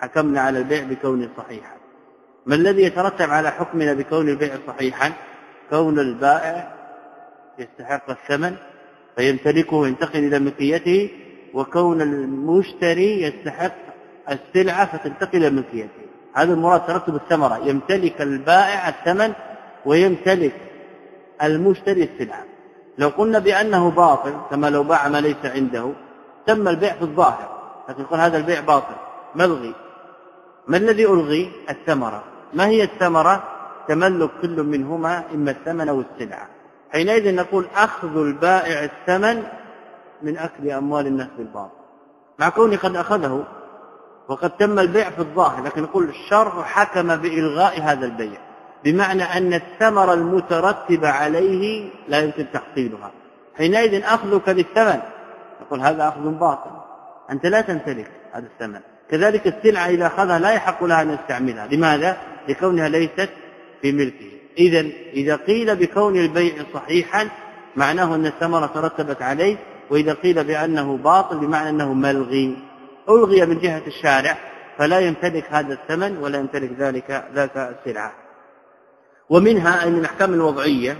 Speaker 2: حكمنا على البيع بكونه صحيحا ما الذي يترتب على حكمنا بكون البيع صحيحا؟ كون البائع يستحق الثمن فيمتلكه وينتقل إلى ملكيته وكون المشتري يستحق السلعة فتنتقل إلى ملكيته. هذا المراد ترتب الثمرة يمتلك البائع الثمن ويمتلك المشتري السلعة. لو قلنا بأنه باطل كما لو باع ما ليس عنده تم البيع في الظاهر. لكن يقول هذا البيع باطل. ملغي ما الذي ألغي؟ الثمرة. ما هي الثمرة؟ تملك كل منهما إما الثمن أو السلعة. حينئذ نقول أخذ البائع الثمن من أكل أموال الناس بالباطل. مع كونه قد أخذه وقد تم البيع في الظاهر لكن نقول الشرع حكم بإلغاء هذا البيع بمعنى أن الثمرة المترتبة عليه لا يمكن تحصيلها. حينئذ أخذك للثمن نقول هذا أخذ باطل. أنت لا تمتلك هذا الثمن. كذلك السلعة إذا أخذها لا يحق لها أن يستعملها. لماذا؟ لكونها ليست في ملكه. إذا إذا قيل بكون البيع صحيحا معناه أن الثمرة ترتبت عليه وإذا قيل بأنه باطل بمعنى أنه ملغي. ألغي من جهة الشارع فلا يمتلك هذا الثمن ولا يمتلك ذلك ذاك السلعة. ومنها أي من الأحكام الوضعية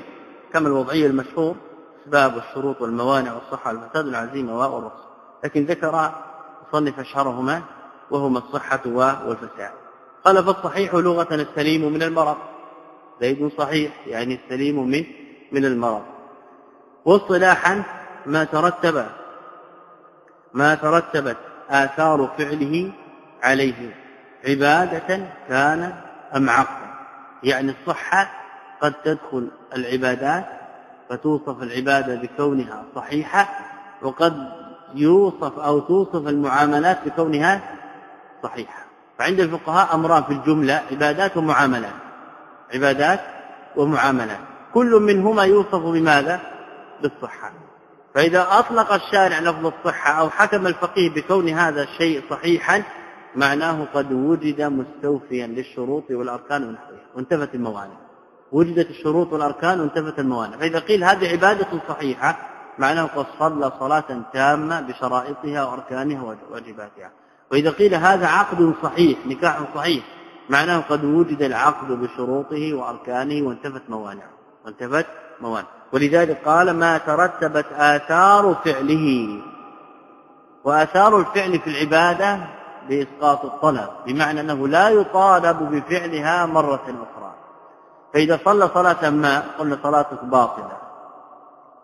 Speaker 2: كما الوضعية المشهور أسباب والشروط والموانع والصحة والفساد والعزيمة والرخص لكن ذكر مصنف أشهرهما وهما الصحة والفساد. قال فالصحيح لغة السليم من المرض. زيد صحيح يعني السليم من من المرض. واصطلاحا ما ترتب ما ترتبت آثار فعله عليه. عبادة كان أم عقلا يعني الصحة قد تدخل العبادات فتوصف العبادة بكونها صحيحة وقد يوصف أو توصف المعاملات بكونها صحيحة. فعند الفقهاء أمران في الجملة عبادات ومعاملات. عبادات ومعاملات. كل منهما يوصف بماذا؟ بالصحة. فإذا أطلق الشارع لفظ الصحة أو حكم الفقيه بكون هذا الشيء صحيحا معناه قد وجد مستوفيا للشروط والأركان ونحوها وانتفت الموانع. وجدت الشروط والأركان وانتفت الموانع. فإذا قيل هذه عبادة صحيحة معناه قد صلى صلاة تامة بشرائطها وأركانها وواجباتها. وإذا قيل هذا عقد صحيح نكاح صحيح معناه قد وجد العقد بشروطه وأركانه وانتفت موانعه. وانتفت موانع ولذلك قال ما ترتبت آثار فعله. وآثار الفعل في العبادة بإسقاط الطلب بمعنى أنه لا يطالب بفعلها مرة أخرى. فإذا صلى صلاة ما قلنا صلاتك باطلة.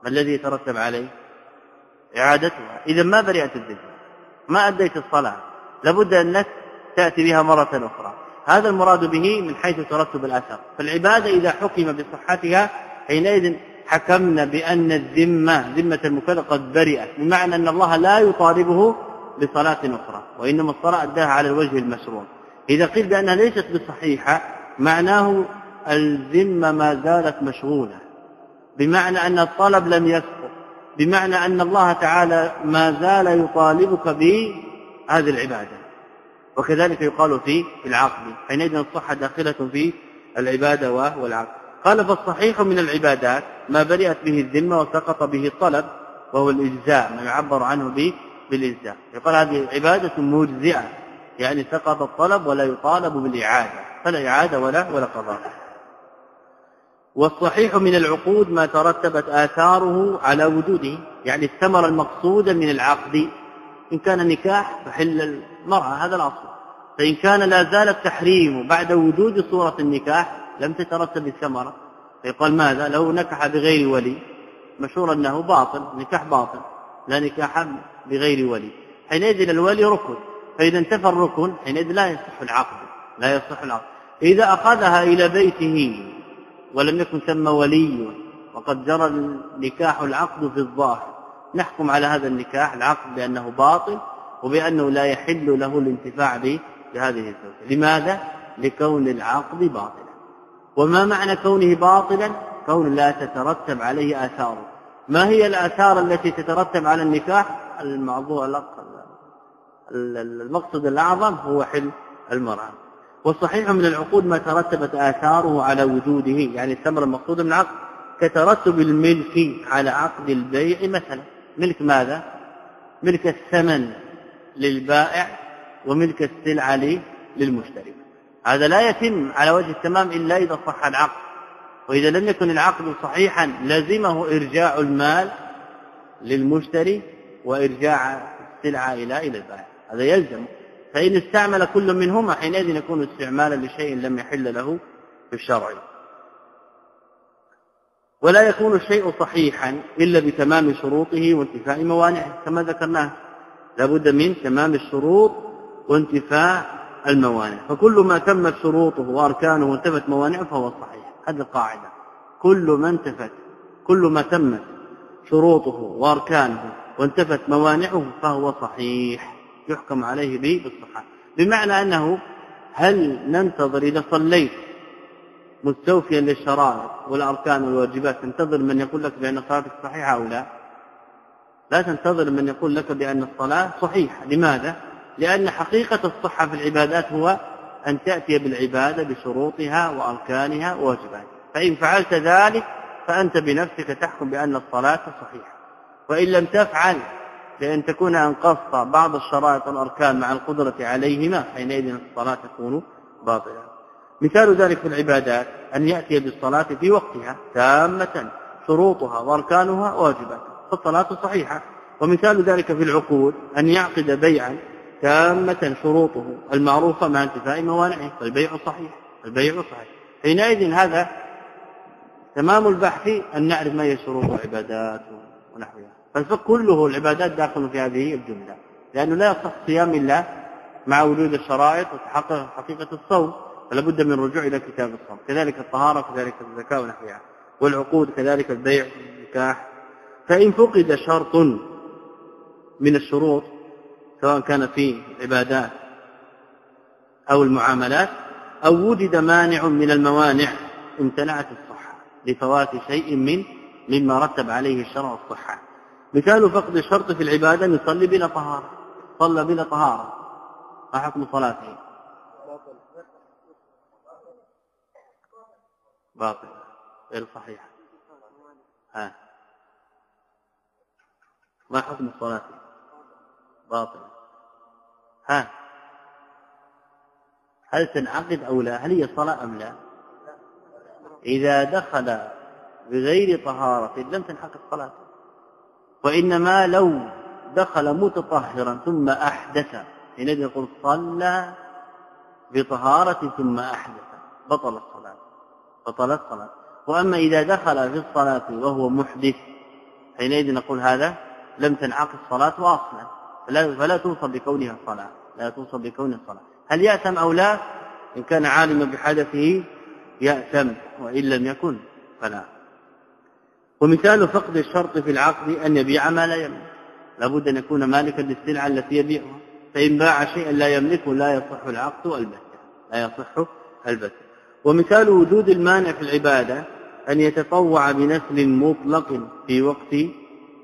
Speaker 2: ما الذي يترتب عليه؟ إعادتها. إذا ما برئت الذمة ما أديت الصلاة لابد أنك تأتي بها مرة أخرى. هذا المراد به من حيث ترتب الأثر. فالعبادة إذا حكم بصحتها حينئذ حكمنا بأن الذمة ذمة المكلف قد برئت بمعنى أن الله لا يطالبه بصلاة أخرى وإنما الصلاة أداها على الوجه المشروع. إذا قيل بأنها ليست بصحيحة معناه الذمة ما زالت مشغولة. بمعنى أن الطلب لم يسقط. بمعنى أن الله تعالى ما زال يطالبك بهذه العبادة. وكذلك يقال في العقل حينئذ الصحة داخلة في العبادة والعقل قال فالصحيح من العبادات ما برئت به الذمة وسقط به الطلب وهو الإجزاء ما يعبر عنه بالإجزاء. يقال هذه عبادة مجزئة يعني سقط الطلب ولا يطالب بالإعادة. فلا إعادة ولا ولا قضاء. والصحيح من العقود ما ترتبت آثاره على وجوده يعني الثمرة المقصودة من العقد. إن كان نكاح فحل المرأة هذا الأصل. فإن كان لا زال التحريم بعد وجود صورة النكاح لم تترتب الثمرة. فيقال ماذا؟ لو نكح بغير ولي مشهور أنه باطل نكاح باطل لا نكاح بغير ولي. حينئذ الولي ركن. فإذا انتفى الركن حينئذ لا يصح العقد لا يصح العقد. إذا أخذها إلى بيته ولم يكن ثم ولي وقد جرى النكاح العقد في الظاهر. نحكم على هذا النكاح العقد بأنه باطل وبأنه لا يحل له الانتفاع بهذه الزوجة لماذا؟ لكون العقد باطلا. وما معنى كونه باطلا؟ كون لا تترتب عليه آثار. ما هي الآثار التي تترتب على النكاح؟ الموضوع المقصد الأعظم هو حل المرأة. والصحيح من العقود ما ترتبت آثاره على وجوده يعني الثمر المقصود من العقد. كترتب الملك على عقد البيع مثلا. ملك ماذا؟ ملك الثمن. للبائع وملك السلعة للمشتري. هذا لا يتم على وجه التمام إلا إذا صح العقد. وإذا لم يكن العقد صحيحا لزمه إرجاع المال للمشتري وإرجاع السلعة إلى إلى البائع. هذا يلزم. فإن استعمل كل منهما حينئذ يكون استعمالا لشيء لم يحل له في الشرع. ولا يكون الشيء صحيحا إلا بتمام شروطه وانتفاء موانعه كما ذكرناه لابد من تمام الشروط وانتفاء الموانع. فكل ما تمت شروطه وأركانه وانتفت موانعه فهو صحيح. هذه القاعدة. كل ما انتفت كل ما تمت شروطه وأركانه وانتفت موانعه فهو صحيح. يحكم عليه به بالصحة. بمعنى أنه هل ننتظر إذا صليت مستوفيا للشرائط والأركان والواجبات تنتظر من يقول لك بأن صلاتك صحيحة أو لا؟ لا تنتظر من يقول لك بأن الصلاة صحيحة. لماذا؟ لأن حقيقة الصحة في العبادات هو أن تأتي بالعبادة بشروطها وأركانها وواجباتها. فإن فعلت ذلك فأنت بنفسك تحكم بأن الصلاة صحيحة. وإن لم تفعل بأن تكون أنقصت بعض الشرائط والأركان مع القدرة عليهما حينئذ الصلاة تكون باطلة. مثال ذلك في العبادات أن يأتي بالصلاة في وقتها تامة شروطها وأركانها وواجباتها. فالصلاة صحيحة. ومثال ذلك في العقود أن يعقد بيعا تامة شروطه المعروفة مع انتفاء موانعه فالبيع صحيح البيع صحيح. حينئذ هذا تمام البحث أن نعرف ما هي شروط العبادات ونحوها فالفقه كله العبادات داخل في هذه الجملة لأنه لا يصح الصيام إلا مع وجود الشرائط وتحقق حقيقة الصوم فلا بد من الرجوع إلى كتاب الصوم. كذلك الطهارة كذلك الزكاة ونحوها والعقود كذلك البيع والنكاح فإن فقد شرط من الشروط سواء كان في العبادات أو المعاملات أو وجد مانع من الموانع امتنعت الصحة لفوات شيء من مما رتب عليه الشرع الصحة. مثال فقد الشرط في العبادة أن يصلي بلا طهارة. صلى بلا طهارة. ما حكم صلاته؟ باطل. غير صحيح. ها. ما حكم الصلاة؟ باطل. ها؟ هل تنعقد أو لا؟ هل هي صلاة أم لا؟ إذا دخل بغير طهارة لم تنحق الصلاة. وإنما لو دخل متطهرا ثم أحدث حينئذ يقول صلى بطهارة ثم أحدث بطل الصلاة بطل الصلاة. وأما إذا دخل في الصلاة وهو محدث حينئذ نقول هذا لم تنعقد الصلاة أصلا فلا, فلا توصف بكونها صلاة. لا توصف بكونها صلاة هل يأثم أو لا؟ إن كان عالما بحدثه يأثم وإن لم يكن فلا. ومثال فقد الشرط في العقد أن يبيع ما لا يملك. لابد أن يكون مالكا للسلعة التي يبيعها. فإن باع شيئا لا يملكه لا يصح العقد البتة لا يصح البتة. ومثال وجود المانع في العبادة أن يتطوع بنفل مطلق في وقت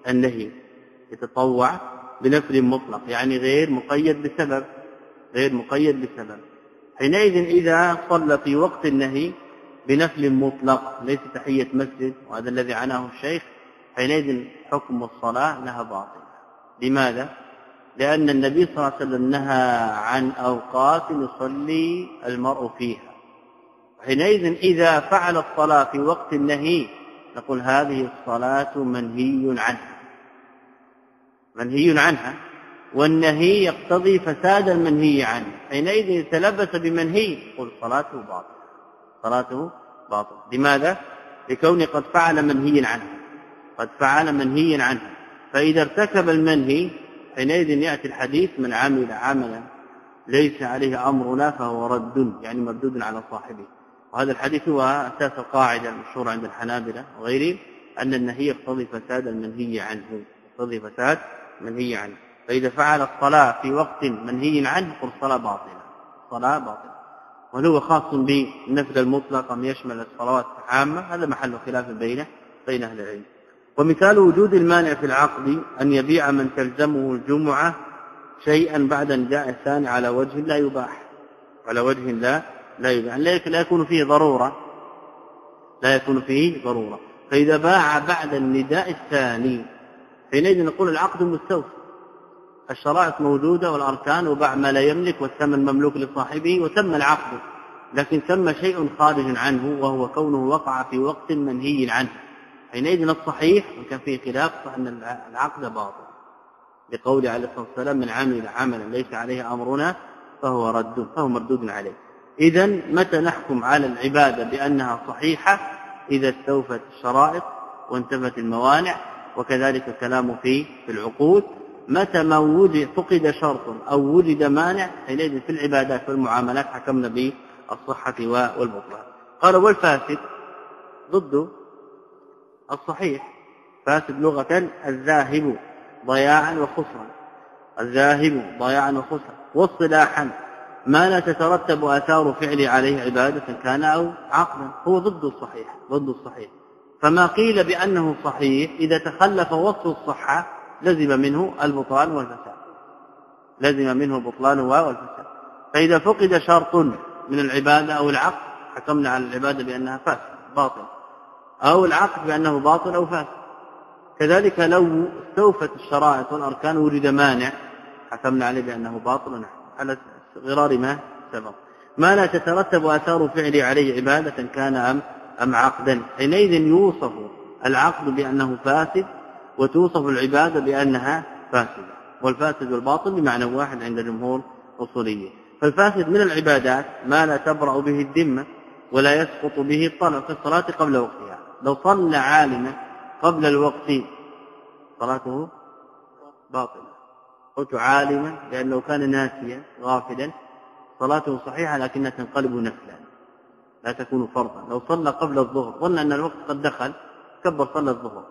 Speaker 2: النهي. يتطوع بنفل مطلق يعني غير مقيد بسبب غير مقيد بسبب. حينئذ إذا صلى في وقت النهي بنفل مطلق ليس تحية مسجد وهذا الذي عناه الشيخ حينئذ حكم الصلاة لها باطل. لماذا؟ لأن النبي صلى الله عليه وسلم نهى عن أوقات يصلي المرء فيها. حينئذ إذا فعل الصلاة في وقت النهي نقول هذه الصلاة منهي عنها. منهي عنها والنهي يقتضي فساد المنهي عنه. حينئذ يتلبس بمنهي قل صلاته باطل صلاته باطل لماذا؟ لكونه قد فعل منهي عنه. قد فعل منهي عنه. فإذا ارتكب المنهي حينئذ يأتي الحديث من عمل عملا ليس عليه أمرنا فهو رد يعني مردود على صاحبه. وهذا الحديث هو أساس القاعدة المشهورة عند الحنابلة وغيرهم أن النهي يقتضي فساد المنهي عنه. يقتضي فساد منهي عنه. فإذا فعل الصلاة في وقت منهي عنه قل الصلاة باطلة. الصلاة باطلة. وهل هو خاص بالنفل المطلق أم يشمل الصلوات عامة هذا محل خلاف بينه بين أهل العلم. ومثال وجود المانع في العقد أن يبيع من تلزمه الجمعة شيئا بعد النداء الثاني على وجه لا يباح. على وجه لا لا يباح. لا يكون فيه ضرورة. لا يكون فيه ضرورة. فإذا باع بعد النداء الثاني حينئذ نقول العقد مستوفى الشرائط موجودة والأركان وباع ما لا يملك والثمن مملوك لصاحبه وتم العقد. لكن تم شيء خارج عنه وهو كونه وقع في وقت منهي عنه. حينئذ الصحيح وكان فيه خلاف أن العقد باطل. لقول عليه الصلاة والسلام من عمل عملا ليس عليه أمرنا فهو رد فهو مردود عليه. إذا متى نحكم على العبادة بأنها صحيحة؟ إذا استوفت الشرائط وانتفت الموانع وكذلك الكلام في في العقود. متى ما وجد فقد شرط أو وجد مانع حينئذ في العبادات والمعاملات حكمنا بالصحة والبطلان. قال والفاسد ضد الصحيح. فاسد لغة الذاهب ضياعا وخسرا. الذاهب ضياعا وخسرا. واصطلاحا ما لا تترتب آثار فعل عليه عبادة كان أو عقلا هو ضد الصحيح ضد الصحيح. فما قيل بأنه صحيح إذا تخلف وصف الصحة لزم منه البطلان والفساد. لزم منه البطلان والفساد. فإذا فقد شرط من العبادة أو العقل حكمنا على العبادة بأنها فاسد باطل أو العقل بأنه باطل أو فاسد. كذلك لو استوفت الشرائط والأركان وجد مانع حكمنا عليه بأنه باطل. على غرار ما سبق. ما لا تترتب آثار فعل عليه عبادة كان أم, أم عقدا؟ حينئذ يوصف العقد بأنه فاسد وتوصف العبادة بأنها فاسدة. والفاسد والباطل بمعنى واحد عند جمهور اصوليه فالفاسد من العبادات ما لا تبرأ به الذمة ولا يسقط به الطلع في الصلاة قبل وقتها. لو صلى عالما قبل الوقت صلاته باطلة. قلت عالما لأنه كان ناسيا غافلا. صلاته صحيحة لكنها تنقلب نفلا. لا تكون فرضا. لو صلى قبل الظهر ظن أن الوقت قد دخل كبر صلى الظهر.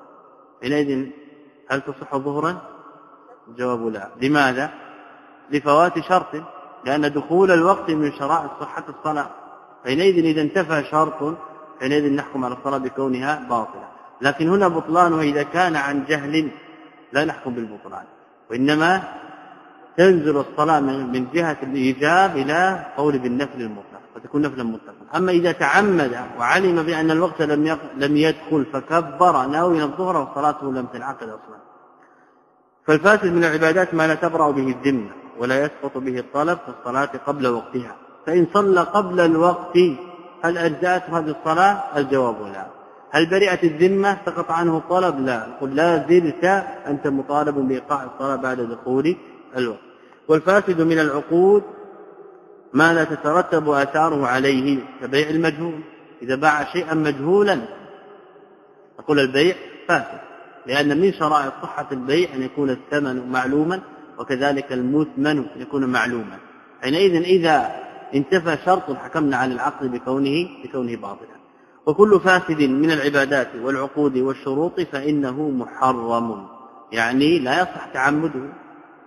Speaker 2: حينئذ هل تصح ظهرا؟ الجواب لا. لماذا؟ لفوات شرط لأن دخول الوقت من شرائط صحة الصلاة. حينئذ إذا انتفى شرط حينئذ نحكم على الصلاة بكونها باطلة. لكن هنا بطلانها إذا كان عن جهل لا نحكم بالبطلان. وإنما تنزل الصلاة من جهة الإيجاب إلى قول بالنفل المطلق. فتكون نفلا مطلقا. أما إذا تعمد وعلم بأن الوقت لم لم يدخل فكبر ناويا الظهر وصلاته لم تنعقد أصلا. فالفاسد من العبادات ما لا تبرأ به الذمة ولا يسقط به الطلب في الصلاة قبل وقتها. فإن صلى قبل الوقت هل أجزأته هذه الصلاة؟ الجواب لا. هل برئت الذمة؟ سقط عنه الطلب؟ لا. قل لا زلت أنت مطالب بإيقاع الصلاة بعد دخول الوقت. والفاسد من العقود ما لا تترتب آثاره عليه كبيع المجهول. إذا باع شيئا مجهولا نقول البيع فاسد لأن من شرائط صحة البيع أن يكون الثمن معلوما وكذلك المثمن يكون معلوما. حينئذ إذا انتفى شرط حكمنا على العقد بكونه بكونه باطلا. وكل فاسد من العبادات والعقود والشروط فإنه محرم يعني لا يصح تعمده.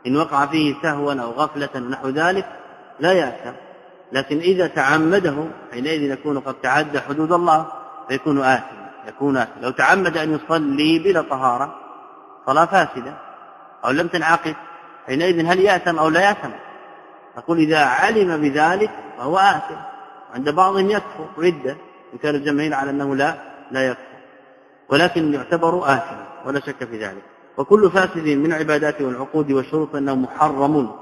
Speaker 2: إن وقع فيه سهوا أو غفلة ونحو ذلك لا يأثم. لكن إذا تعمده حينئذ يكون قد تعدى حدود الله فيكون آثما يكون آثما. لو تعمد أن يصلي بلا طهارة صلاة فاسدة. أو لم تنعقد حينئذ هل يأثم أو لا يأثم؟ نقول إذا علم بذلك فهو آثم. عند بعضهم يكفر ردة. إن كان الجماهير على أنه لا لا يكفر. ولكن يعتبر آثما ولا شك في ذلك. وكل فاسد من عبادات والعقود والشروط أنه محرم.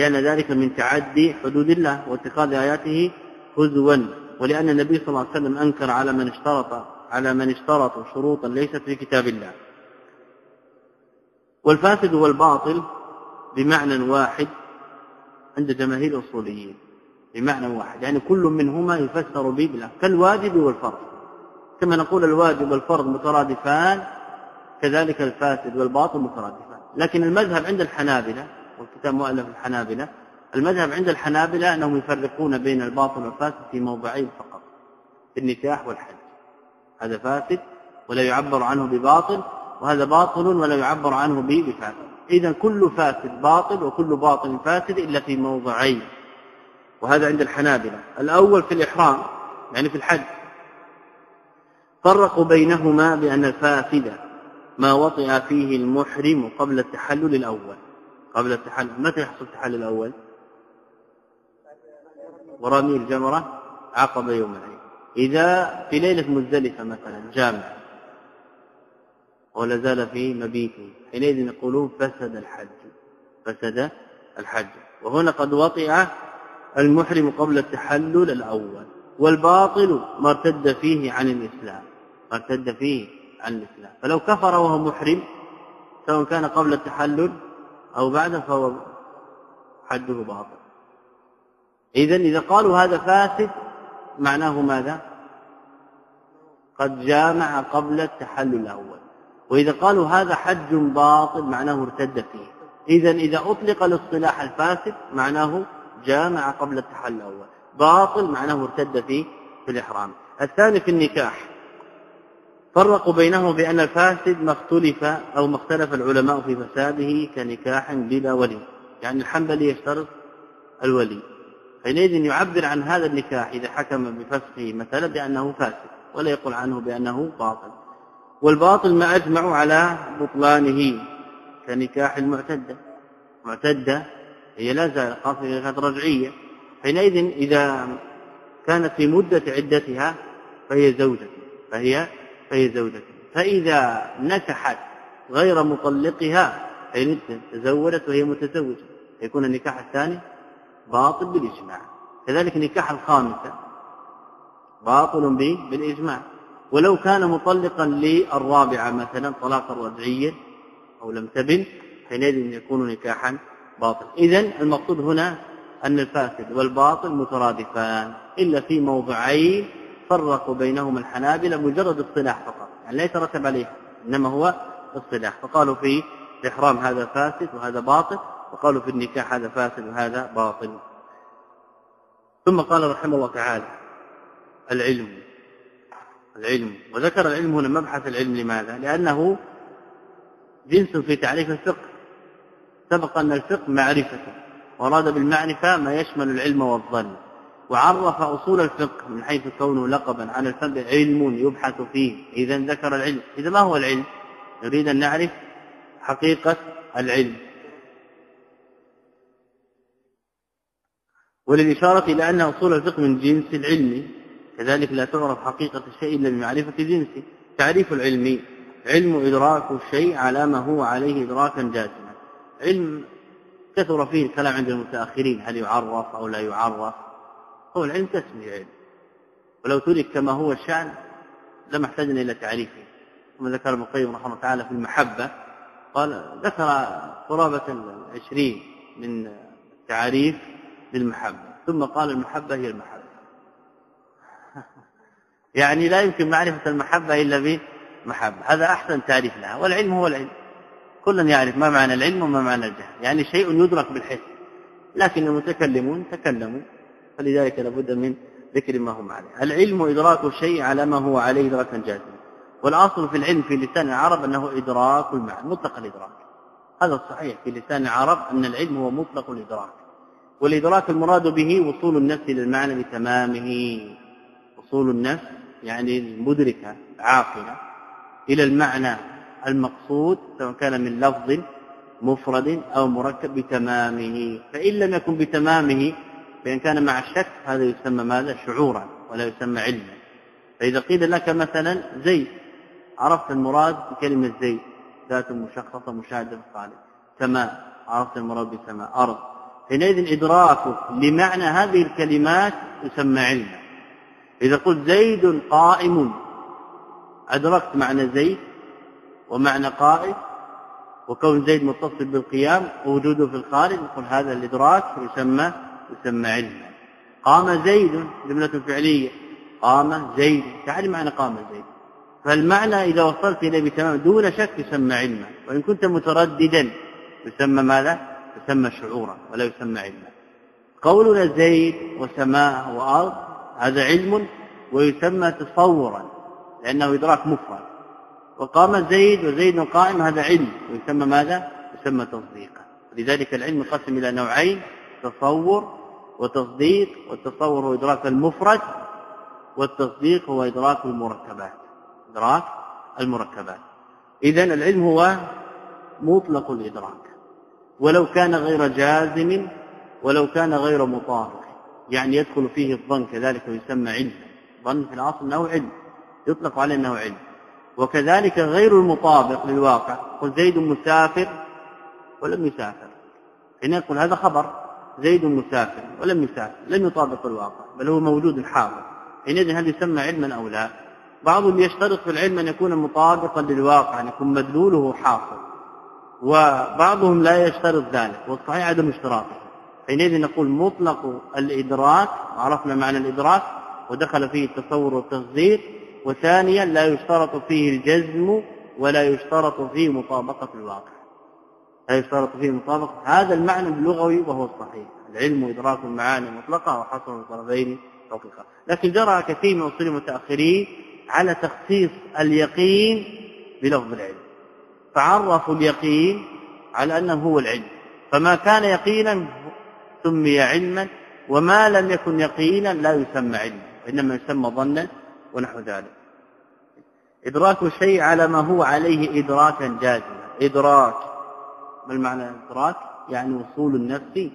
Speaker 2: لأن ذلك من تعدي حدود الله واتخاذ آياته هزوا. ولأن النبي صلى الله عليه وسلم أنكر على من اشترط على من اشترط شروطا ليست في كتاب الله. والفاسد والباطل بمعنى واحد عند جماهير الأصوليين. بمعنى واحد يعني كل منهما يفسر به كالواجب والفرض. كما نقول الواجب والفرض مترادفان كذلك الفاسد والباطل مترادفان. لكن المذهب عند الحنابلة والكتاب مؤلف الحنابلة. المذهب عند الحنابلة أنهم يفرقون بين الباطل والفاسد في موضعين فقط في النكاح والحج. هذا فاسد ولا يعبر عنه بباطل وهذا باطل ولا يعبر عنه بفاسد. إذا كل فاسد باطل وكل باطل فاسد إلا في موضعين. وهذا عند الحنابلة. الأول في الإحرام يعني في الحج. فرقوا بينهما بأن الفاسد ما وطئ فيه المحرم قبل التحلل الأول. قبل التحلل متى يحصل التحلل الأول؟ ورمي الجمرة عقب يوم العيد. إذا في ليلة مزدلفة مثلا جامع ولا زال في مبيته حينئذ يقولون فسد الحج فسد الحج. وهنا قد وطئ المحرم قبل التحلل الأول والباطل ما ارتد فيه عن الإسلام ما ارتد فيه عن الإسلام. فلو كفر وهو محرم سواء كان قبل التحلل أو بعده فهو حده باطل. إذا إذا قالوا هذا فاسد معناه ماذا؟ قد جامع قبل التحلل الأول. وإذا قالوا هذا حج باطل معناه ارتد فيه. إذا إذا أطلق الاصطلاح الفاسد معناه جامع قبل التحلل الأول. باطل معناه ارتد فيه في الإحرام. الثاني في النكاح. فرقوا بينه بأن الفاسد ما اختلف أو ما اختلف العلماء في فساده كنكاح بلا ولي. يعني الحنبلي يشترط الولي. حينئذ يعبر عن هذا النكاح إذا حكم بفسخه مثلا بأنه فاسد ولا يقول عنه بأنه باطل. والباطل ما أجمعوا على بطلانه كنكاح المعتدة. معتدة هي لا زالت خاصة كانت رجعية. حينئذ إذا كانت في مدة عدتها فهي زوجة فهي فهي زوجته فإذا نكحت غير مطلقها أي تزوجت وهي متزوجة يكون النكاح الثاني باطل بالإجماع. كذلك نكاح الخامسة باطل بالإجماع. ولو كان مطلقا للرابعة مثلا طلاقا رجعيا أو لم تبن حينئذ يكون نكاحا باطل. إذا المقصود هنا أن الفاسد والباطل مترادفان إلا في موضعين فرقوا بينهما الحنابلة مجرد اصطلاح فقط يعني لا يترتب عليه إنما هو اصطلاح. فقالوا في الإحرام هذا فاسد وهذا باطل وقالوا في النكاح هذا فاسد وهذا باطل. ثم قال رحمه الله تعالى العلم العلم. وذكر العلم هنا مبحث العلم لماذا؟ لأنه جنس في تعريف الفقه. سبق أن الفقه معرفة وراد بالمعرفة ما يشمل العلم والظن. وعرف أصول الفقه من حيث كونه لقبا عن الفقه علم يبحث فيه. إذا ذكر العلم. إذا ما هو العلم؟ نريد أن نعرف حقيقة العلم. وللإشارة إلى أن أصول الفقه من جنس العلم كذلك لا تعرف حقيقة الشيء إلا بمعرفة جنسه تعريف العلم علم إدراك الشيء على ما هو عليه إدراكا جازما علم كثر فيه الكلام عند المتأخرين هل يعرف أو لا يعرف. هو العلم تسمية علم ولو ترك كما هو الشأن لما احتاجنا إلى تعريفه. ثم ذكر ابن القيم رحمه الله تعالى في المحبة قال ذكر قرابة العشرين من تعريف للمحبة ثم قال المحبة هي المحبة. <laughs> يعني لا يمكن معرفة المحبة إلا بمحبة. هذا أحسن تعريف لها والعلم هو العلم. كل يعرف ما معنى العلم وما معنى الجهل. يعني شيء يدرك بالحس. لكن المتكلمون تكلموا فلذلك لابد من ذكر ما هم عليه. العلم إدراك الشيء على ما هو عليه إدراكا جازما. والأصل في العلم في لسان العرب أنه إدراك المعنى مطلق الإدراك. هذا الصحيح في لسان العرب أن العلم هو مطلق الإدراك. والإدراك المراد به وصول النفس إلى المعنى بتمامه. وصول النفس يعني المدركة عاقلة إلى المعنى المقصود سواء كان من لفظ مفرد أو مركب بتمامه. فإن لم يكن بتمامه فإن كان مع الشك هذا يسمى ماذا؟ شعورا ولا يسمى علما. فإذا قيل لك مثلا زيد عرفت المراد بكلمة زيد ذات مشخصة مشاهدة في الصالح سماء عرفت المراد بسماء. أرض. حينئذ إدراكك لمعنى هذه الكلمات يسمى علما. إذا قلت زيد قائم أدركت معنى زيد ومعنى قائم وكون زيد متصل بالقيام ووجوده في الخارج نقول هذا الإدراك يسمى يسمى علما قام زيد جملة فعلية. قام زيد. تعرف معنى قام زيد؟ فالمعنى إذا وصلت إليه بتمام دون شك يسمى علما. وإن كنت مترددا يسمى ماذا؟ يسمى شعورا ولا يسمى علما. قولنا زيد وسماء وأرض هذا علم ويسمى تصورا لأنه إدراك مفرد. وقام زيد وزيد قائم هذا علم. ويسمى ماذا؟ يسمى تصديقا. لذلك العلم ينقسم إلى نوعين تصور وتصديق والتصور هو إدراك المفرد والتصديق هو إدراك المركبات إدراك المركبات. إذا العلم هو مطلق الإدراك. ولو كان غير جازم ولو كان غير مطابق يعني يدخل فيه الظن كذلك ويسمى علم. ظن في الأصل أنه علم يطلق عليه أنه علم. وكذلك غير المطابق للواقع. قل زيد مسافر ولم يسافر. حين يقول هذا خبر. زيد مسافر ولم يسافر لم يطابق الواقع بل هو موجود حاضر. حينئذ هل يسمى علما أو لا بعضهم يشترط في العلم أن يكون مطابقا للواقع أن يكون مدلوله حاصل. وبعضهم لا يشترط ذلك والصحيح عدم اشتراطه. حينئذ نقول مطلق الإدراك عرفنا معنى الإدراك ودخل فيه التصور والتصديق وثانيا لا يشترط فيه الجزم ولا يشترط فيه مطابقة الواقع. لا يشترط فيه مطابقة. هذا المعنى اللغوي وهو الصحيح. العلم ادراك المعاني مطلقه وحصر الطرفين توقيقا. لكن جرى كثير من أصول المتأخرين على تخصيص اليقين بلفظ العلم. فعرفوا اليقين على أنه هو العلم. فما كان يقينا سمي علما وما لم يكن يقينا لا يسمى علما وإنما يسمى ظنا ونحو ذلك. إدراك الشيء على ما هو عليه ادراكا جازما. إدراك. ما المعنى الإدراك؟ يعني وصول النفس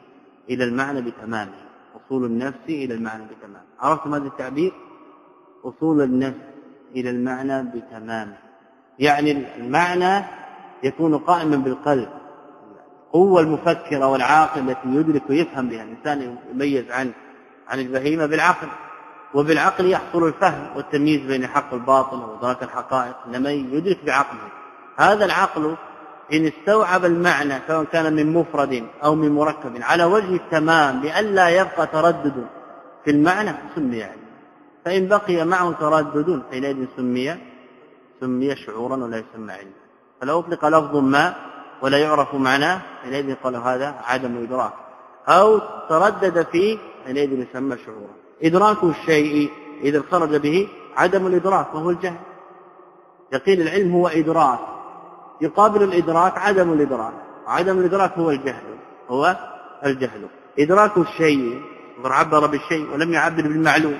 Speaker 2: إلى المعنى بتمامه. وصول النفس إلى المعنى بتمامه. عرفتم هذا التعبير؟ وصول النفس إلى المعنى بتمامه. يعني المعنى يكون قائما بالقلب. القوة المفكرة والعاقل التي يدرك ويفهم بها. الإنسان يميز عن عن البهيمة بالعقل. وبالعقل يحصل الفهم والتمييز بين الحق والباطل وادراك الحقائق. إنما يدرك بعقله. هذا العقل إن استوعب المعنى سواء كان من مفرد أو من مركب على وجه التمام لئلا يبقى تردد في المعنى سمي يعني. فإن بقي معه تردد حينئذ سمي سمي شعورا ولا يسمى علما. فلو أطلق لفظ ما ولا يعرف معناه حينئذ قال هذا عدم إدراك. أو تردد فيه حينئذ يسمى شعورا. إدراك الشيء إذا خرج به عدم الإدراك وهو الجهل. يقين العلم هو إدراك. يقابل الإدراك عدم الإدراك. عدم الإدراك هو الجهل هو الجهل. إدراك الشيء عبر بالشيء ولم يعبر بالمعلوم.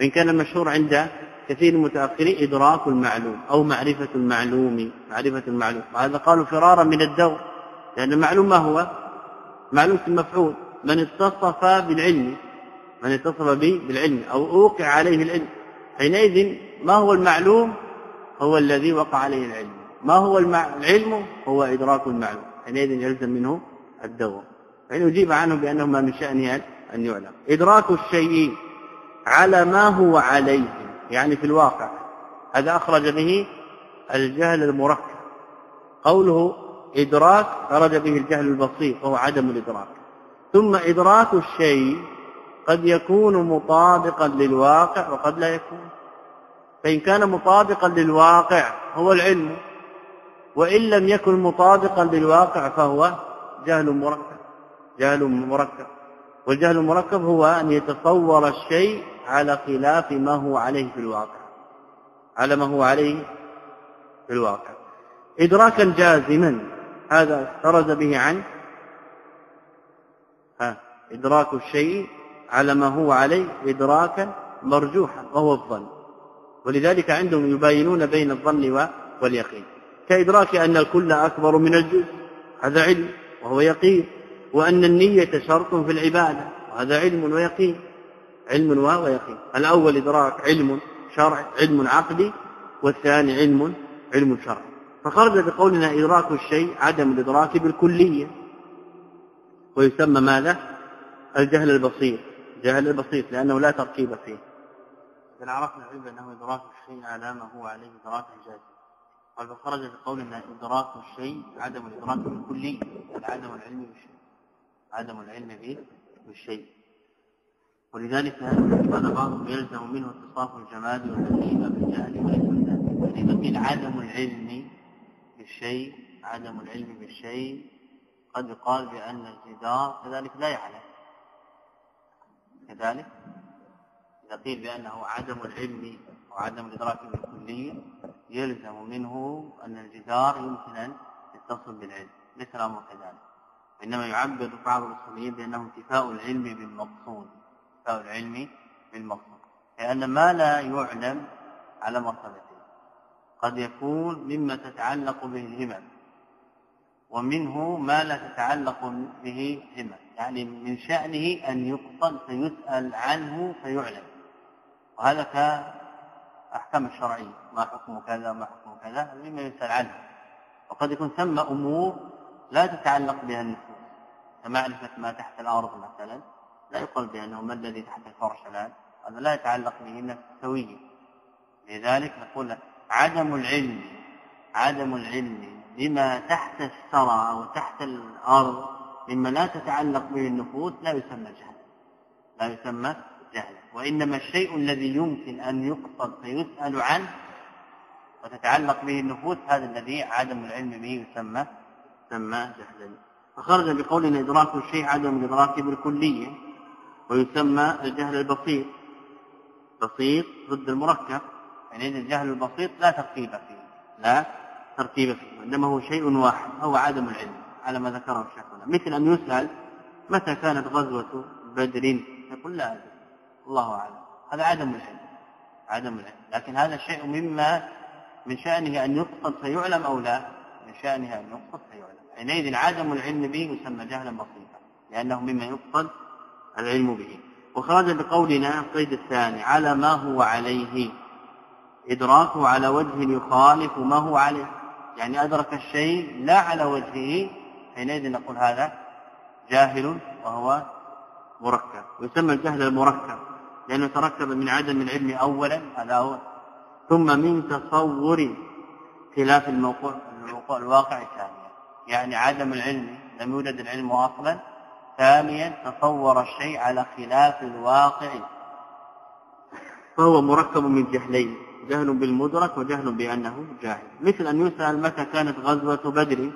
Speaker 2: وان كان المشهور عند كثير من المتأخرين إدراك المعلوم أو معرفة المعلوم معرفة المعلوم. وهذا قالوا فرارا من الدور لأن المعلوم ما هو؟ معلوم المفعول. من اتصف بالعلم من اتصف به بالعلم أو أوقع عليه العلم. حينئذ ما هو المعلوم؟ هو الذي وقع عليه العلم. ما هو العلم هو إدراك المعلوم. حينئذ يلزم منه الدور. فإن أجيب عنه بأنه ما من شأنه أن يعلم. إدراك الشيء على ما هو عليه يعني في الواقع. هذا أخرج به الجهل المركب. قوله إدراك خرج به الجهل البسيط وهو عدم الإدراك. ثم إدراك الشيء قد يكون مطابقا للواقع وقد لا يكون. فإن كان مطابقا للواقع هو العلم. وإن لم يكن مطابقا للواقع فهو جهل مركب جهل مركب. والجهل المركب هو أن يتصور الشيء على خلاف ما هو عليه في الواقع على ما هو عليه في الواقع. إدراكا جازما هذا خرج به عن ها إدراك الشيء على ما هو عليه إدراكا مرجوحا وهو الظن. ولذلك عندهم يباينون بين الظن واليقين. كإدراك أن الكل أكبر من الجزء هذا علم وهو يقين وأن النية شرط في العبادة وهذا علم ويقين. علم ويقين الأول إدراك علم شرع علم عقدي والثاني علم علم شرعي فخرج بقولنا إدراك الشيء عدم الإدراك بالكلية. ويسمى ماذا؟ الجهل البسيط. الجهل البسيط لأنه لا تركيب فيه. إذا عرفنا العلم أنه إدراك الشيء على ما هو عليه إدراك جازم قال فخرج بقولنا إدراك الشيء عدم الإدراك بالكلية عدم العلم بالشيء عدم العلم به بالشيء ولذلك قال بعضهم يلزم منه اتصاف الجماد والتكليف بالجهل وليس يعني إذا قيل عدم العلم بالشيء عدم العلم بالشيء قد يقال بأن الجدار كذلك لا يعلم. كذلك إذا قيل بأنه عدم العلم وعدم الإدراك بالكليه يلزم منه أن الجدار يمكن أن يتصل بالعلم ليس الامر كذلك. وإنما يعبر بعض الاصوليين بأنه انتفاء العلم بالمقصود انتفاء العلم بالمقصود. لأن ما لا يعلم على مرتبتين قد يكون مما تتعلق به الهمم ومنه ما لا تتعلق به همم يعني من شأنه أن يقصد فيسأل عنه فيعلم. وهذا كأحكام الشرعية ما حكم كذا ما حكم كذا مما يسأل عنه وقد يكون ثم أمور لا تتعلق بها النفوس. كمعرفة ما تحت الأرض مثلا لا يقال بأنه ما الذي تحت الفرش الآن هذا لا يتعلق به النفس سويا لذلك نقول عدم العلم عدم العلم بما تحت الثرى أو تحت الأرض مما لا تتعلق به النفوس لا يسمى جهل. لا يسمى جهلا وإنما الشيء الذي يمكن أن يقصد فيسأل عنه وتتعلق به النفوس هذا الذي عدم العلم به يسمى سمى جهلا فخرج بقولنا إدراك الشيء عدم الإدراك بالكلية ويسمى الجهل البسيط. بسيط ضد المركب. يعني الجهل البسيط لا تركيب فيه لا تركيب فيه وإنما هو شيء واحد هو عدم العلم على ما ذكره الشيخ مثل أن يسأل متى كانت غزوة بدر؟ يقول لا أدري. الله أعلم. هذا عدم العلم عدم العلم. لكن هذا الشيء مما من شأنه أن يقصد فيعلم أو لا من شأنه أن يقصد فيعلم. حينئذ عدم العلم به يسمى جهلا بسيطا لأنه مما يقصد العلم به. وخرج بقولنا القيد الثاني على ما هو عليه. إدراكه على وجه يخالف ما هو عليه. يعني أدرك الشيء لا على وجهه حينئذ نقول هذا جاهل وهو مركب. ويسمى الجهل المركب. لأنه تركب من عدم العلم أولا هذا هو. ثم من تصور خلاف الموقع الواقع ثانيا. يعني عدم العلم لم يوجد العلم أصلا. ثانيا تصور الشيء على خلاف الواقع. فهو مركب من جهلين جهل بالمدرك وجهل بأنه جاهل. مثل أن يسأل متى كانت غزوة بدر.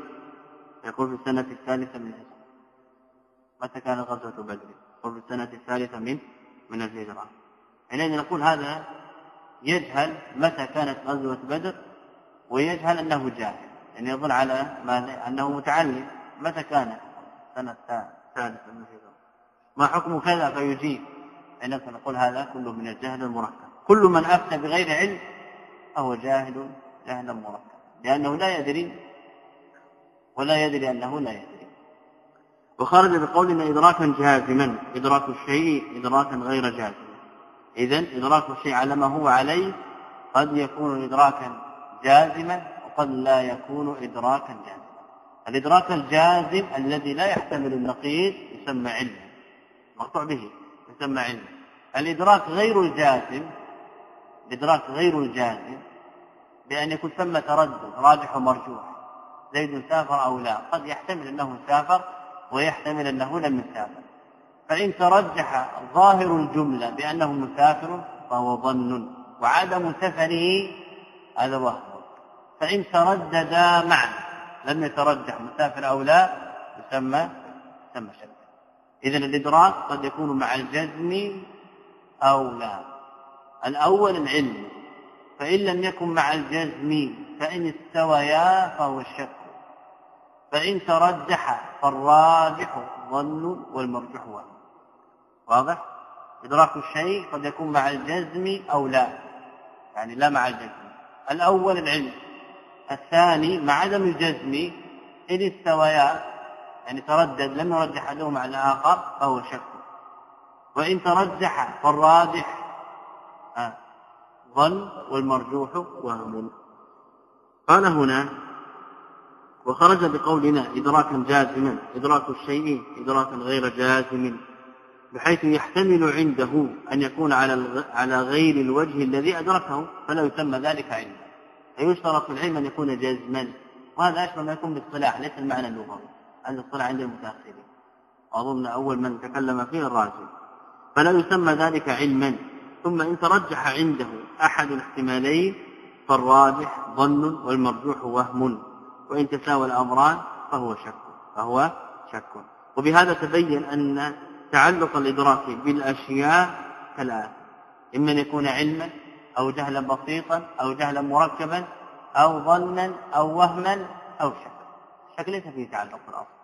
Speaker 2: يقول في السنة الثالثة من الهجره متى كانت غزوة بدر؟ يقول في السنة الثالثة من من الهجرة. حينئذ نقول هذا يجهل متى كانت غزوة بدر ويجهل أنه جاهل يعني يظن على ماذا؟ أنه متعلم. متى كان السنة الثالثة من الهجرة؟ ما حكم كذا فيجيب؟ حينئذ نقول هذا كله من الجهل المركب. كل من أفتى بغير علم فهو جاهل جهلا مركبا لأنه لا يدري ولا يدري أنه لا يدري. وخرج بقولنا إدراكا جازما إدراك الشيء إدراكا غير جازما إذا إدراك الشيء على ما هو عليه قد يكون إدراكا جازما وقد لا يكون إدراكا جازما. الإدراك الجازم الذي لا يحتمل النقيض يسمى علما مقطوع به. يسمى علما الإدراك غير الجازم الإدراك غير الجازم بأن يكون ثم تردد راجح ومرجوح. زيد سافر أو لا؟ قد يحتمل أنه سافر ويحتمل أنه لم يسافر. فإن ترجح ظاهر الجملة بأنه مسافر فهو ظن وعدم سفره هذا وهم فإن ترددا معا لم يترجح مسافر أو لا يسمى يسمى شك إذا الإدراك قد يكون مع الجزم أو لا. الأول العلم فإن لم يكن مع الجزم فإن استويا فهو الشك. فإن ترجح فالراجح ظن والمرجح وهم واضح؟ إدراك الشيء قد يكون مع الجزم أو لا. يعني لا مع الجزم. الأول العلم. الثاني مع عدم الجزم. إن استويا. يعني تردد لم يرجح أحدهما على الآخر فهو شك. وإن ترجح فالراجح. آه، ظن والمرجوح وهم قال هنا وخرج بقولنا إدراكا جازما إدراك الشيء إدراكا غير جازم بحيث يحتمل عنده أن يكون على على غير الوجه الذي أدركه فلا يسمى ذلك علما. فيشترط في العلم أن يكون جازما. وهذا أشبه ما يكون باصطلاح ليس المعنى اللغوي. هذا الاصطلاح عند المتأخرين. أظن أول من تكلم فيه الرازي فلا يسمى ذلك علما. ثم إن ترجح عنده أحد الاحتمالين فالراجح ظن والمرجوح وهم. وإن تساوى الأمران فهو شك فهو شك. وبهذا تبين أن تعلق الإدراك بالأشياء كالآتي إما أن يكون علما أو جهلا بسيطا أو جهلا مركبا أو ظنا أو وهما أو شك. الشك ليس فيه تعلق في الأصل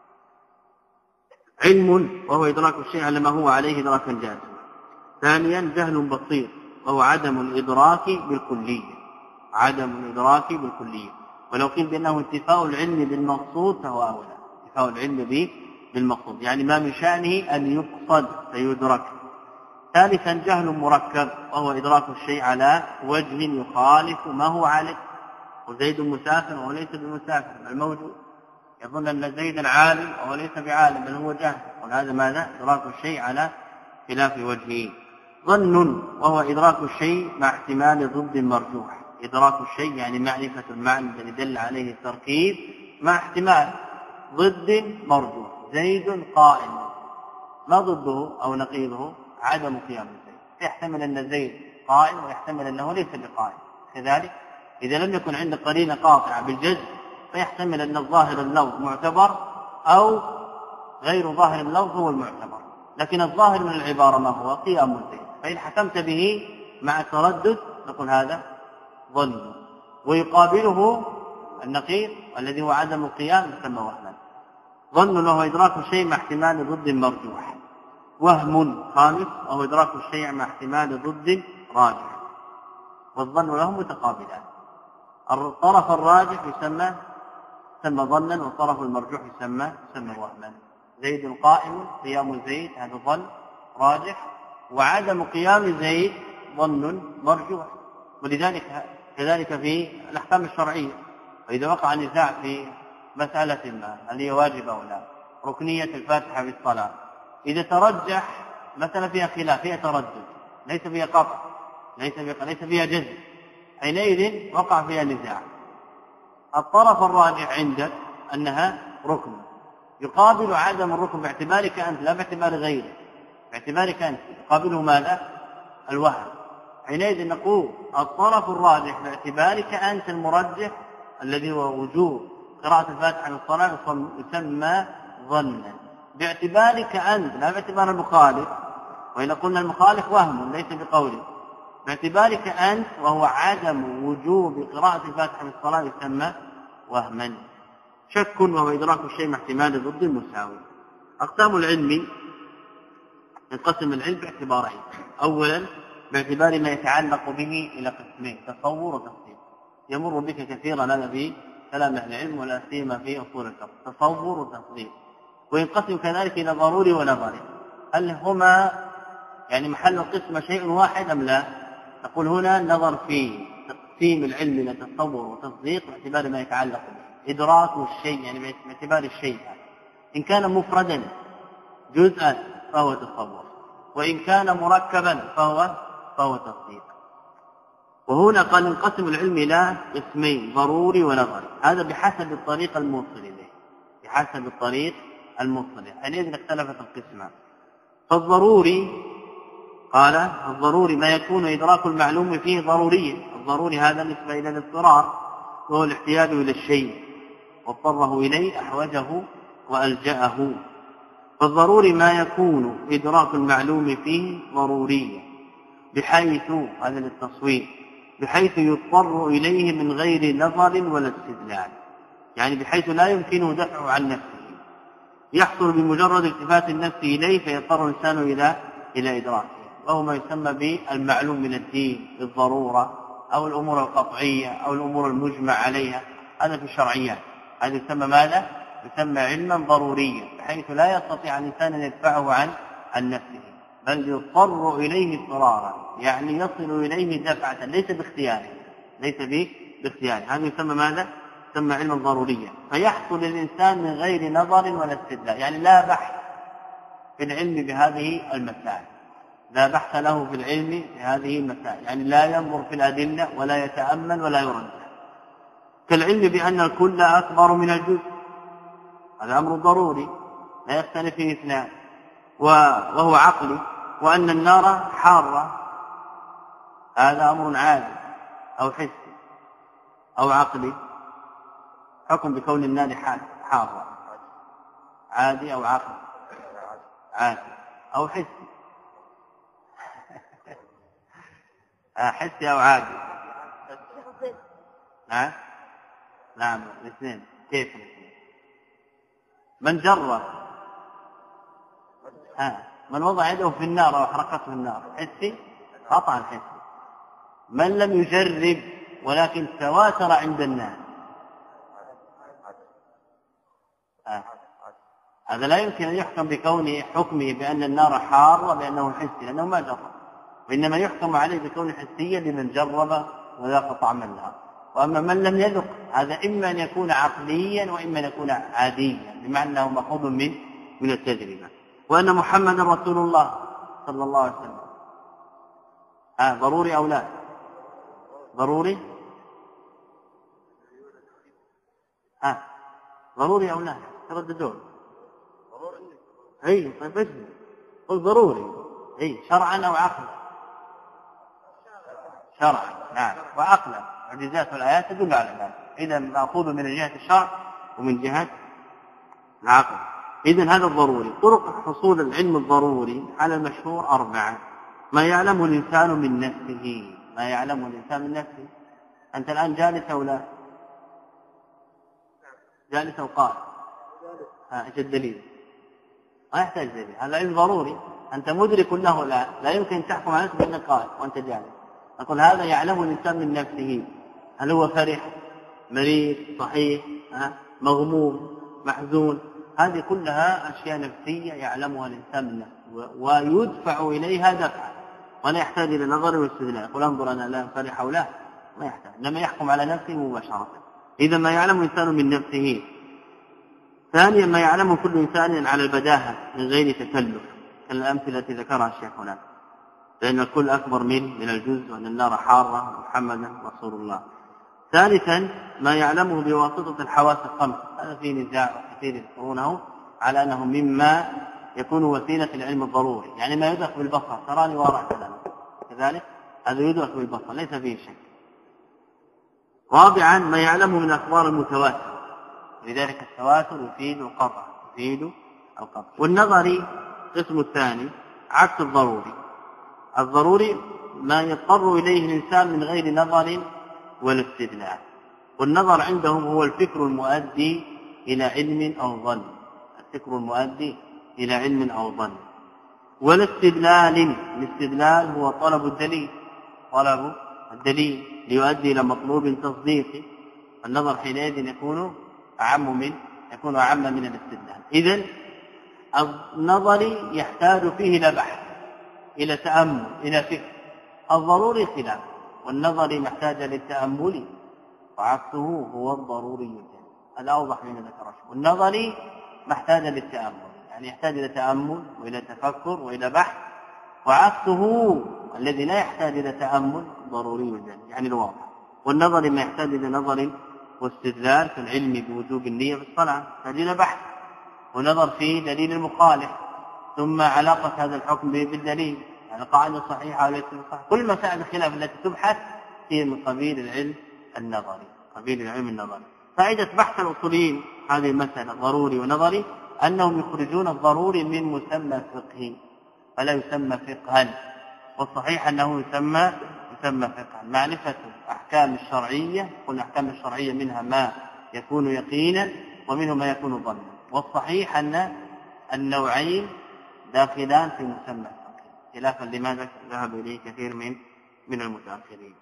Speaker 2: علم وهو إدراك الشيء على ما هو عليه إدراكا جازما. ثانيا جهل بسيط وهو عدم الإدراك بالكلية. عدم الإدراك بالكلية. ولو قيل بأنه انتفاء العلم بالمقصود فهو أولى. انتفاء العلم بالمقصود. يعني ما من شأنه أن يقصد فيدرك. ثالثا جهل مركب وهو إدراك الشيء على وجه يخالف ما هو عليه. وزيد مسافر وهو ليس بمسافر الموجود يظن أن زيدا عالم وهو ليس بعالم بل هو جاهل وهذا ماذا؟ إدراك الشيء على خلاف وجهه. ظن وهو إدراك الشيء مع احتمال ضد مرجوح. إدراك الشيء يعني معرفة المعنى الذي دل عليه التركيب مع احتمال ضد مرجوح زيد قائم. ما ضده أو نقيضه عدم قيام زيد يحتمل أن زيد قائم ويحتمل أنه ليس بقائم. كذلك إذا لم يكن عند قرينة قاطعة بالجزم فيحتمل أن الظاهر اللفظ معتبر أو غير ظاهر اللفظ هو المعتبر. لكن الظاهر من العبارة ما هو؟ قيام زيد فإن حكمت به مع التردد نقول هذا ظن ويقابله النقيض الذي هو عدم القيام يسمى وهما ظن وهو إدراك الشيء مع احتمال ضد مرجوح. وهم خامس وهو إدراك الشيء مع احتمال ضد راجح. والظن وهم متقابلان. الطرف الراجح يسمى يسمى ظنا والطرف المرجوح يسمى يسمى وهما زيد قائم قيام زيد هذا ظن راجح. وعدم قيام زيد ظن مرجوح. ولذلك كذلك في الأحكام الشرعية. واذا وقع نزاع في مسألة ما هل هي واجبة أو لا. ركنية الفاتحة في الصلاة. إذا ترجح مثلا فيها خلاف فيها تردد. ليس فيها قطع. ليس فيها ليس فيها جزم. حينئذ وقع فيها نزاع. الطرف الراجح عندك أنها ركن. يقابل عدم الركن باعتبارك أنت لا باعتبار غيرك. باعتبارك أنت. يقابله ماذا؟ الوهم. حينئذ نقول الطرف الراجح باعتبارك أنت المرجح الذي هو وجوب قراءة الفاتحة من الصلاة يسمى ظنا. باعتبارك أنت لا باعتبار المخالف. وإذا قلنا المخالف وهم ليس بقوله. باعتبارك أنت وهو عدم وجوب قراءة الفاتحة من الصلاة يسمى وهما. شك وهو إدراك الشيء مع احتمال ضد المساوي أقسام العلم ينقسم العلم باعتبارين. أولا باعتبار ما يتعلق به إلى قسمين تصور وتصديق. يمر بك كثيرا هذا في كلام أهل العلم ولا سيما في أصول الفقه. تصور وتصديق. وينقسم كذلك إلى ضروري ونظري هل هما يعني محل القسمة شيء واحد أم لا؟ نقول هنا نظر في تقسيم العلم إلى تصور وتصديق باعتبار ما يتعلق به. إدراك الشيء يعني باعتبار الشيء. إن كان مفردا جزءا فهو تصور. وإن كان مركبا فهو فهو تصديق وهنا قال انقسم العلم إلى قسمين ضروري ونظري. هذا بحسب الطريق الموصل إليه. بحسب الطريق الموصل حينئذ اختلفت القسمان فالضروري قال الضروري ما يكون إدراك المعلوم فيه ضروريا الضروري هذا نسبة إلى الاضطرار وهو الاحتياج إلى الشيء. واضطره إليه أحوجه وألجأه. فالضروري ما يكون إدراك المعلوم فيه ضروريا بحيث هذا للتصوير بحيث يضطر إليه من غير نظر ولا استدلال. يعني بحيث لا يمكنه دفعه عن نفسه. يحصل بمجرد التفات النفس إليه فيضطر الإنسان إلى إلى إدراكه. وهو ما يسمى بالمعلوم من الدين بالضرورة أو الأمور القطعية أو الأمور المجمع عليها. هذا في الشرعيات. هذا يسمى ماذا؟ يسمى علما ضروريا بحيث لا يستطيع الإنسان أن يدفعه عن عن نفسه. بل يضطر إليه اضطرارا يعني يصل إليه دفعة ليس باختياره ليس باختياره. هذا يسمى ماذا؟ يسمى علما ضروريا فيحصل للإنسان من غير نظر ولا استدلال. يعني لا بحث في العلم بهذه المسائل. لا بحث له في العلم في هذه المسائل. يعني لا ينظر في الأدلة ولا يتأمل ولا يرجح كالعلم بأن الكل أكبر من الجزء. هذا أمر ضروري لا يختلف فيه إثنان. وهو عقلي. وأن النار حارة. هذا أمر عادي أو حسي أو عقلي. حكم بكون النار حارة. عادي أو عقلي. عادي أو حسي. <laughs> حسي أو عادي. نعم نعم الاثنين. كيف؟ الاثنين من جرب ها؟ من وضع يده في النار أو احرقته النار. حسي؟ قطعا حسي من لم يجرب ولكن تواتر عند الناس. آه. هذا لا يمكن أن يحكم بكون حكمه بأن النار حاره بانه حسي لأنه ما جرب. وإنما يحكم عليه بكون حسيا لمن جرب وذاق طعم النار. وأما من لم يذق هذا إما أن يكون عقليا وإما أن يكون عاديا بمعنى أنه مأخوذ من من التجربة. وأن محمدا رسول الله صلى الله عليه وسلم. آه ضروري أو لا؟ ضروري؟ آه ضروري أو لا؟ ترددون. اي طيب إيش؟ قل ضروري. اي شرعا أو عقلا؟ شرعا نعم. وعقلا. معجزات الآيات تدل على ذلك. اذا ماخوذ من جهة الشرع ومن جهة العقل. اذا هذا الضروري. طرق حصول العلم الضروري على المشهور أربعة. ما يعلمه الإنسان من نفسه. ما يعلمه الإنسان من نفسه. أنت الآن جالس أو لا؟ جالس أو قائم؟ ها إيش الدليل؟ ما يحتاج دليل. هذا علم ضروري. أنت مدرك له الان لا يمكن تحكم على نفسك بانك قائم وأنت جالس. نقول هذا يعلمه الإنسان من نفسه. هل هو فرح؟ مريض؟ صحيح؟ مغموم؟ محزون؟ هذه كلها أشياء نفسية يعلمها الإنسان من نفسه ويدفع إليها دفعا ولا يحتاج إلى نظر واستدلال. يقول انظر أنا لا فرح أو لا؟ ما يحتاج. إنما يحكم على نفسه مباشرة. إذا ما يعلمه الإنسان من نفسه. ثانيا ما يعلمه كل إنسان على البداهة من غير تكلف. كالأمثلة التي ذكرها الشيخ هناك لأن الكل أكبر من من الجزء وأن النار حارة محمدا رسول الله. ثالثا ما يعلمه بواسطة الحواس الخمس. هذا فيه نزاع. كثير يذكرونه على أنه مما يكون وسيلة العلم الضروري. يعني ما يدرك بالبصر. تراني وارع كلامك. كذلك هذا يدرك بالبصر. ليس فيه شك. رابعا ما يعلمه من أخبار المتواتر لذلك التواتر يفيد القطع. يفيد القطع. والنظري القسم الثاني عكس الضروري. الضروري ما يضطر إليه الإنسان من غير نظر ولا استدلال والنظر عندهم هو الفكر المؤدي إلى علم أو ظن. الفكر المؤدي إلى علم أو ظن. والاستدلال الاستدلال هو طلب الدليل. طلب الدليل ليؤدي إلى مطلوب تصديقي النظر حينئذ يكون أعم من يكون أعم من الاستدلال. إذا النظر يحتاج فيه إلى بحث إلى تأمل إلى فكر. الضروري خلاف. والنظر محتاج للتأمل. وعكسه هو الضروري. الجلي هذا أوضح من ذكر والنظري محتاج للتأمل يعني يحتاج إلى تأمل وإلى تفكر وإلى بحث وعكسه الذي لا يحتاج إلى تأمل ضروري الجلي يعني الواضح والنظر ما يحتاج إلى نظر واستدلال في العلم بوجوب النية في الصلاة يحتاج إلى بحث ونظر في دليل المخالف ثم علاقة هذا الحكم بالدليل يعني قاعدة صحيحة وليس صحيحة. كل مسائل الخلاف التي تبحث هي من قبيل العلم النظري قبيل العلم النظري. فائدة بحث الأصوليين هذه المسألة ضروري ونظري أنهم يخرجون الضروري من مسمى فقهي فلا يسمى فقها. والصحيح أنه يسمى يسمى فقها. معرفة أحكام الشرعية قلنا أحكام الشرعية منها ما يكون يقينا ومنه ما يكون ظنا. والصحيح أن النوعين داخلان في مسمى الفقه. خلافا لما ذهب إليه كثير من من المتأخرين.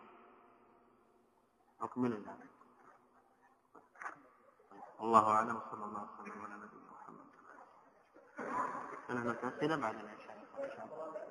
Speaker 2: أكمل ذلك الله أعلم صلى الله وسلم على نبينا محمد. أنا أسئلة بعد العشاء. إن شاء الله